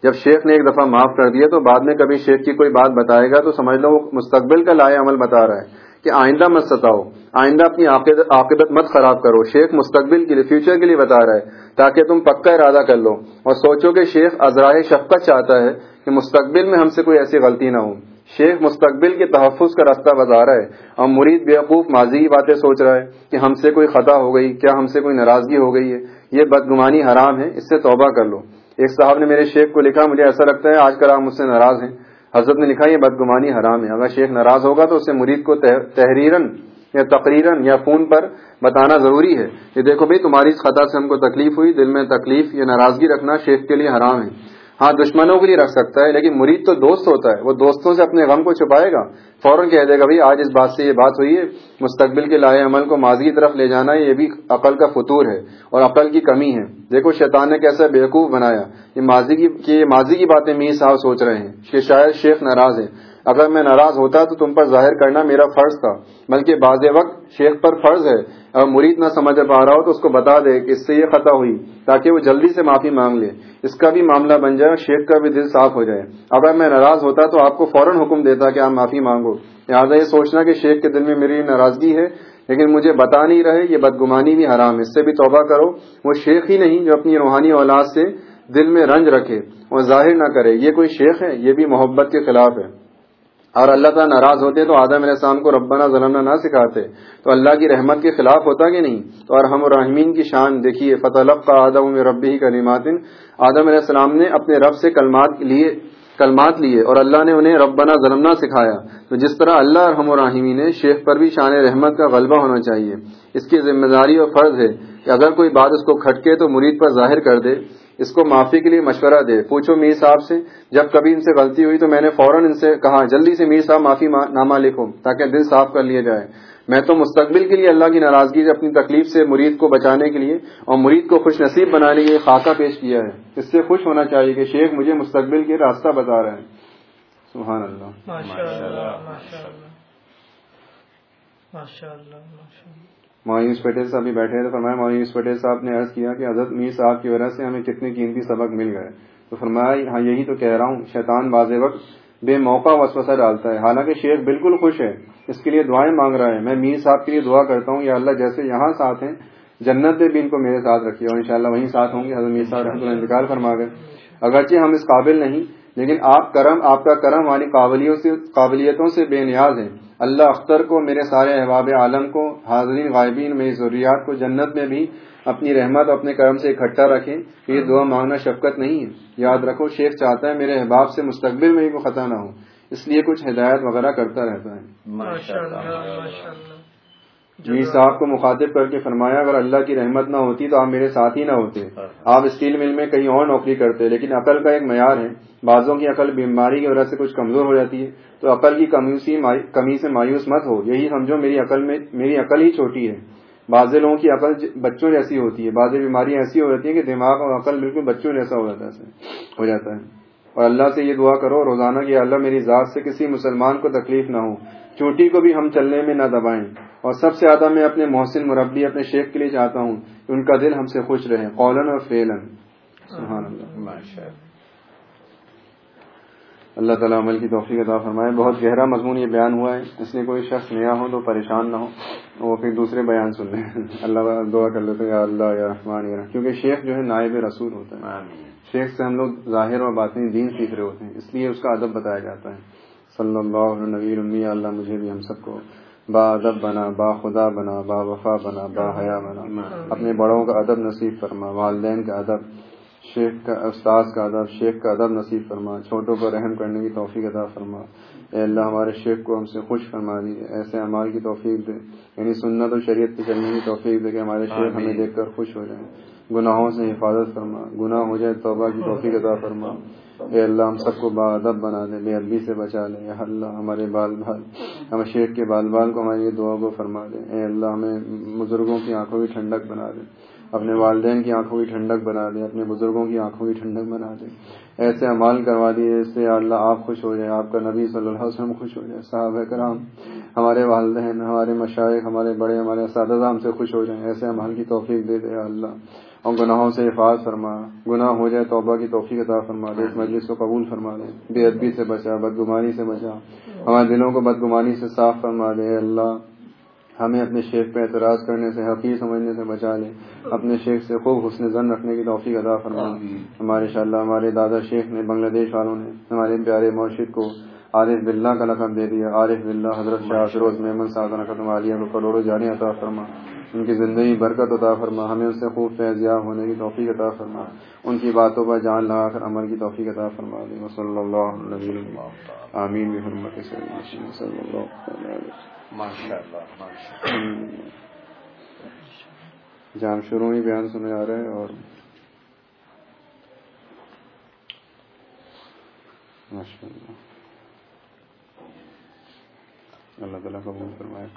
جب شیخ نے ایک دفعہ معاف کر دیا تو بعد میں کبھی شیخ کی کوئی بات بتائے گا تو سمجھ لو وہ مستقبل کا لائے عمل بتا رہا ہے کہ آئندہ مت ستاؤ، آئندہ اپنی عاقبت مت خراب کرو۔ شیخ مستقبل کے لیے فیوچر کے لیے بتا رہا ہے تاکہ تم پکا ارادہ کر لو۔ اور سوچو کہ شیخ ازراہ شفقت چاہتا ہے کہ مستقبل میں ہم سے کوئی ایسی غلطی نہ ہو۔ شیخ مستقبل کے تحفظ کا راستہ بتا رہا ہے۔ اور مرید بیوقوف ماضی کی باتیں سوچ رہا ہے کہ ہم سے کوئی خطا ہو گئی، کیا ہم سے کوئی ناراضگی ہو گئی ہے؟ یہ بدگمانی حرام ہے، اس سے توبہ کر لو۔ ایک صاحب نے میرے شیخ کو لکھا، مجھے ایسا لگتا ہے آج کل آپ مجھ سے ناراض ہیں۔ حضرت نے لکھا، یہ بدگمانی حرام ہے۔ اگر شیخ ناراض ہوگا تو اسے مرید کو تحریرن یا تقریرن یا فون پر بتانا ضروری ہے۔ کہ دیکھو بھائی، تمہاری اس خطا سے ہم کو تکلیف ہوئی، دل میں تکلیف یا ناراضگی رکھنا شیخ کے لیے حرام ہے۔ ہاں دشمنوں کے لیے رکھ سکتا ہے، لیکن مرید تو دوست ہوتا ہے۔ وہ دوستوں سے اپنے غم کو چھپائے گا۔ فوراً کہہ دے گا، بھائی، آج اس بات سے یہ بات ہوئی ہے، مستقبل کے لائے عمل کو ماضی کی طرف لے جانا، یہ بھی عقل کا فطور ہے اور عقل کی کمی ہے۔ دیکھو، شیطان نے کیسا بیوقوف بنایا۔ یہ ماضی کی ماضی کی باتیں میر صاحب سوچ رہے ہیں کہ شاید شیخ ناراض ہے۔ اگر میں ناراض ہوتا تو تم پر ظاہر کرنا میرا فرض تھا، بلکہ بعض وقت شیخ پر فرض ہے۔ اگر مرید نہ سمجھ پا رہا ہو تو اس کو بتا دے کہ اس سے یہ خطا ہوئی، تاکہ وہ جلدی سے معافی مانگ لے۔ اس کا بھی معاملہ بن جائے شیخ کا بھی دل صاف ہو جائے۔ اگر میں ناراض ہوتا تو آپ کو فوراً حکم دیتا کہ آپ معافی مانگو۔ لہٰذا یہ سوچنا کہ شیخ کے دل میں میری ناراضگی ہے، لیکن مجھے بتا نہیں رہے، یہ بدگمانی بھی حرام اس سے بھی توبہ کرو۔ وہ شیخ ہی نہیں جو اپنی روحانی اولاد سے دل میں رنج رکھے اور ظاہر نہ کرے۔ یہ کوئی شیخ ہے، یہ بھی محبت کے خلاف ہے۔ اور اللہ تعالیٰ ناراض ہوتے تو آدم علیہ السلام کو ربنا ظلمنا نہ سکھاتے۔ تو اللہ کی رحمت کے خلاف ہوتا کہ نہیں؟ تو اور ہم الرحمین کی شان دیکھیے فتح کا آدم ربی ہی کلیمات آدم علیہ السلام نے اپنے رب سے کلمات لیے کلمات لیے اور اللہ نے انہیں ربنا ظلمنا سکھایا۔ تو جس طرح اللہ رحم الرحمی نے شیخ پر بھی شان رحمت کا غلبہ ہونا چاہیے۔ اس کی ذمہ داری اور فرض ہے کہ اگر کوئی بات اس کو کھٹکے تو مرید پر ظاہر کر دے۔ اس کو معافی کے لیے مشورہ دے۔ پوچھو میر صاحب سے، جب کبھی ان سے غلطی ہوئی تو میں نے فوراً ان سے کہا، جلدی سے میر صاحب معافی نامہ لکھو تاکہ دل صاف کر لیا جائے۔ میں تو مستقبل کے لیے اللہ کی ناراضگی سے، اپنی تکلیف سے مرید کو بچانے کے لیے اور مرید کو خوش نصیب بنانے کے لیے خاکہ پیش کیا ہے۔ اس سے خوش ہونا چاہیے کہ شیخ مجھے مستقبل کے راستہ بتا رہے ہیں۔ سبحان اللہ۔ مایوس پٹیل صاحب بھی بیٹھے تھے فرمایا مایوس پٹیل صاحب نے عرض کیا کہ حضرت میر صاحب کی وجہ سے ہمیں کتنے قیمتی سبق مل گئے۔ تو فرمایا ہاں یہی تو کہہ رہا ہوں، شیطان باز وقت بے موقع وسوسہ ڈالتا ہے۔ حالانکہ شیخ بالکل خوش ہے، اس کے لیے دعائیں مانگ رہا ہے۔ میں میر صاحب کے لیے دعا کرتا ہوں، یا اللہ جیسے یہاں ساتھ ہیں، جنت میں بھی ان کو میرے ساتھ رکھیے اور انشاءاللہ وہیں ساتھ ہوں گے۔ حضرت میر صاحب رحمۃ اللہ انتقال فرما گئے۔ اگرچہ ہم اس قابل نہیں لیکن آپ کرم، آپ کا کرم والی قابلیتوں سے بے نیاز ہیں۔ اللہ اختر کو، میرے سارے احباب عالم کو، حاضرین، غائبین، میری ضروریات کو جنت میں بھی اپنی رحمت، اپنے کرم سے اکٹھا رکھیں۔ یہ دعا مانگنا شفقت نہیں ہے۔ یاد رکھو، شیخ چاہتا ہے میرے احباب سے مستقبل میں کوئی خطا نہ ہو۔ اس لیے کچھ ہدایت وغیرہ کرتا رہتا ہے۔ میر صاحب کو مخاطب کر کے فرمایا اگر اللہ کی رحمت نہ ہوتی تو آپ میرے ساتھ ہی نہ ہوتے۔ آپ اسٹیل مل میں کہیں اور نوکری کرتے لیکن عقل کا ایک معیار ہے۔ بعضوں کی عقل بیماری کی وجہ سے کچھ کمزور ہو جاتی ہے۔ تو عقل کی کمی سے مایوس مت ہو۔ یہی سمجھو میری عقل میں میری عقل ہی چھوٹی ہے۔ بعض لوگوں کی عقل بچوں جیسی ہوتی ہے۔ بعض بیماریاں ایسی ہو جاتی ہیں کہ دماغ اور عقل بالکل بچوں جیسا ہو جاتا ہے ہو جاتا ہے۔ اور اللہ سے یہ دعا کرو روزانہ کہ اللہ میری ذات سے کسی مسلمان کو تکلیف نہ ہو۔ چوٹی کو بھی ہم چلنے میں نہ دبائیں۔ اور سب سے زیادہ میں اپنے محسن مربی اپنے شیخ کے لیے چاہتا ہوں۔ کہ ان کا دل ہم سے خوش رہے قولن اور فیلن سبحان اللہ۔ اللہ تعالیٰ عمل کی توفیق عطا فرمائے۔ بہت گہرا مضمون یہ بیان ہوا ہے۔ اس لیے کوئی شخص نیا ہو تو پریشان نہ ہو وہ پھر دوسرے بیان سن لیں۔ اللہ دعا کر لیتے یا اللہ یا رحمان یا کیونکہ شیخ جو ہے نائب رسول ہوتا ہے۔ شیخ سے ہم لوگ ظاہر اور باطنی دین سیکھ رہے ہوتے ہیں اس لیے اس کا ادب بتایا جاتا ہے۔ صلی اللہ نبی اللہ مجھے بھی ہم سب کو با ادب بنا با خدا بنا با وفا بنا با حیا بنا۔ اپنے بڑوں کا ادب نصیب فرما والدین کا ادب شیخ کا استاذ کا ادب شیخ کا ادب نصیب فرما چھوٹوں پر رحم کرنے کی توفیق ادا فرما۔ اے اللہ ہمارے شیخ کو ہم سے خوش فرما دی ایسے امال کی توفیق دے۔ یعنی سنت و شریعت کی چلنے کی توفیق دے کہ ہمارے شیخ ہمیں دیکھ کر خوش ہو جائیں۔ گناہوں سے حفاظت فرما گناہ ہو جائے توبہ کی توفیق ادا فرما۔ اے اللہ، ہم سب کو با ادب بنا دے بے ادبی سے بچا لے اے اللہ ہمارے بال بال ہم شیخ کے بال بال کو ہماری دعا کو فرما دے اے اللہ، ہمیں بزرگوں کی آنکھوں کی ٹھنڈک بنا دے اپنے والدین کی آنکھوں کی ٹھنڈک بنا دے اپنے بزرگوں کی آنکھوں کی ٹھنڈک بنا دے ایسے امال کروا دیے اس سے اللہ آپ خوش ہو جائے آپ کا نبی صلی اللہ علیہ وسلم خوش ہو جائے۔ صاحب کرام، ہمارے والدین، ہمارے مشائق، ہمارے بڑے، ہمارے اساتذہ ہم سے خوش ہو جائیں۔ ایسے امال کی توفیق دے دے اللہ۔ اور گناہوں سے حفاظ فرما گناہ ہو جائے توبہ کی توفیق عطا فرما دے اس مجلس کو قبول فرما دے بے ادبی سے بچا بدگمانی سے بچا۔ ہمارے دلوں کو بدگمانی سے صاف فرما دے اللہ۔ ہمیں اپنے شیخ پہ اعتراض کرنے سے حقیق سمجھنے سے بچا لے۔ اپنے شیخ سے خوب حسن زن رکھنے کی توفیق ادا فرما۔ ہمارے شاء اللہ ہمارے دادا شیخ نے بنگلہ دیش والوں نے ہمارے پیارے مرشد کو عارف بلّہ کا لقب دے دیا۔ عارف بلّہ حضرت شاہ فروز محمد صاحب عالیہ کو کروڑوں جانے عطا فرما۔ ان کی زندگی برکت عطا فرما ہمیں ان سے خوب فیض یاب ہونے کی توفیق عطا فرما۔ ان کی باتوں پر جان لگا کر عمل کی توفیق عطا فرما دیں۔ صلی اللہ علیہ آمین۔ بحرمت صلی اللہ جام شروع ہی بیان سنے آ رہے ہیں اور ماشاء اللہ اللہ تعالیٰ قبول فرمائے۔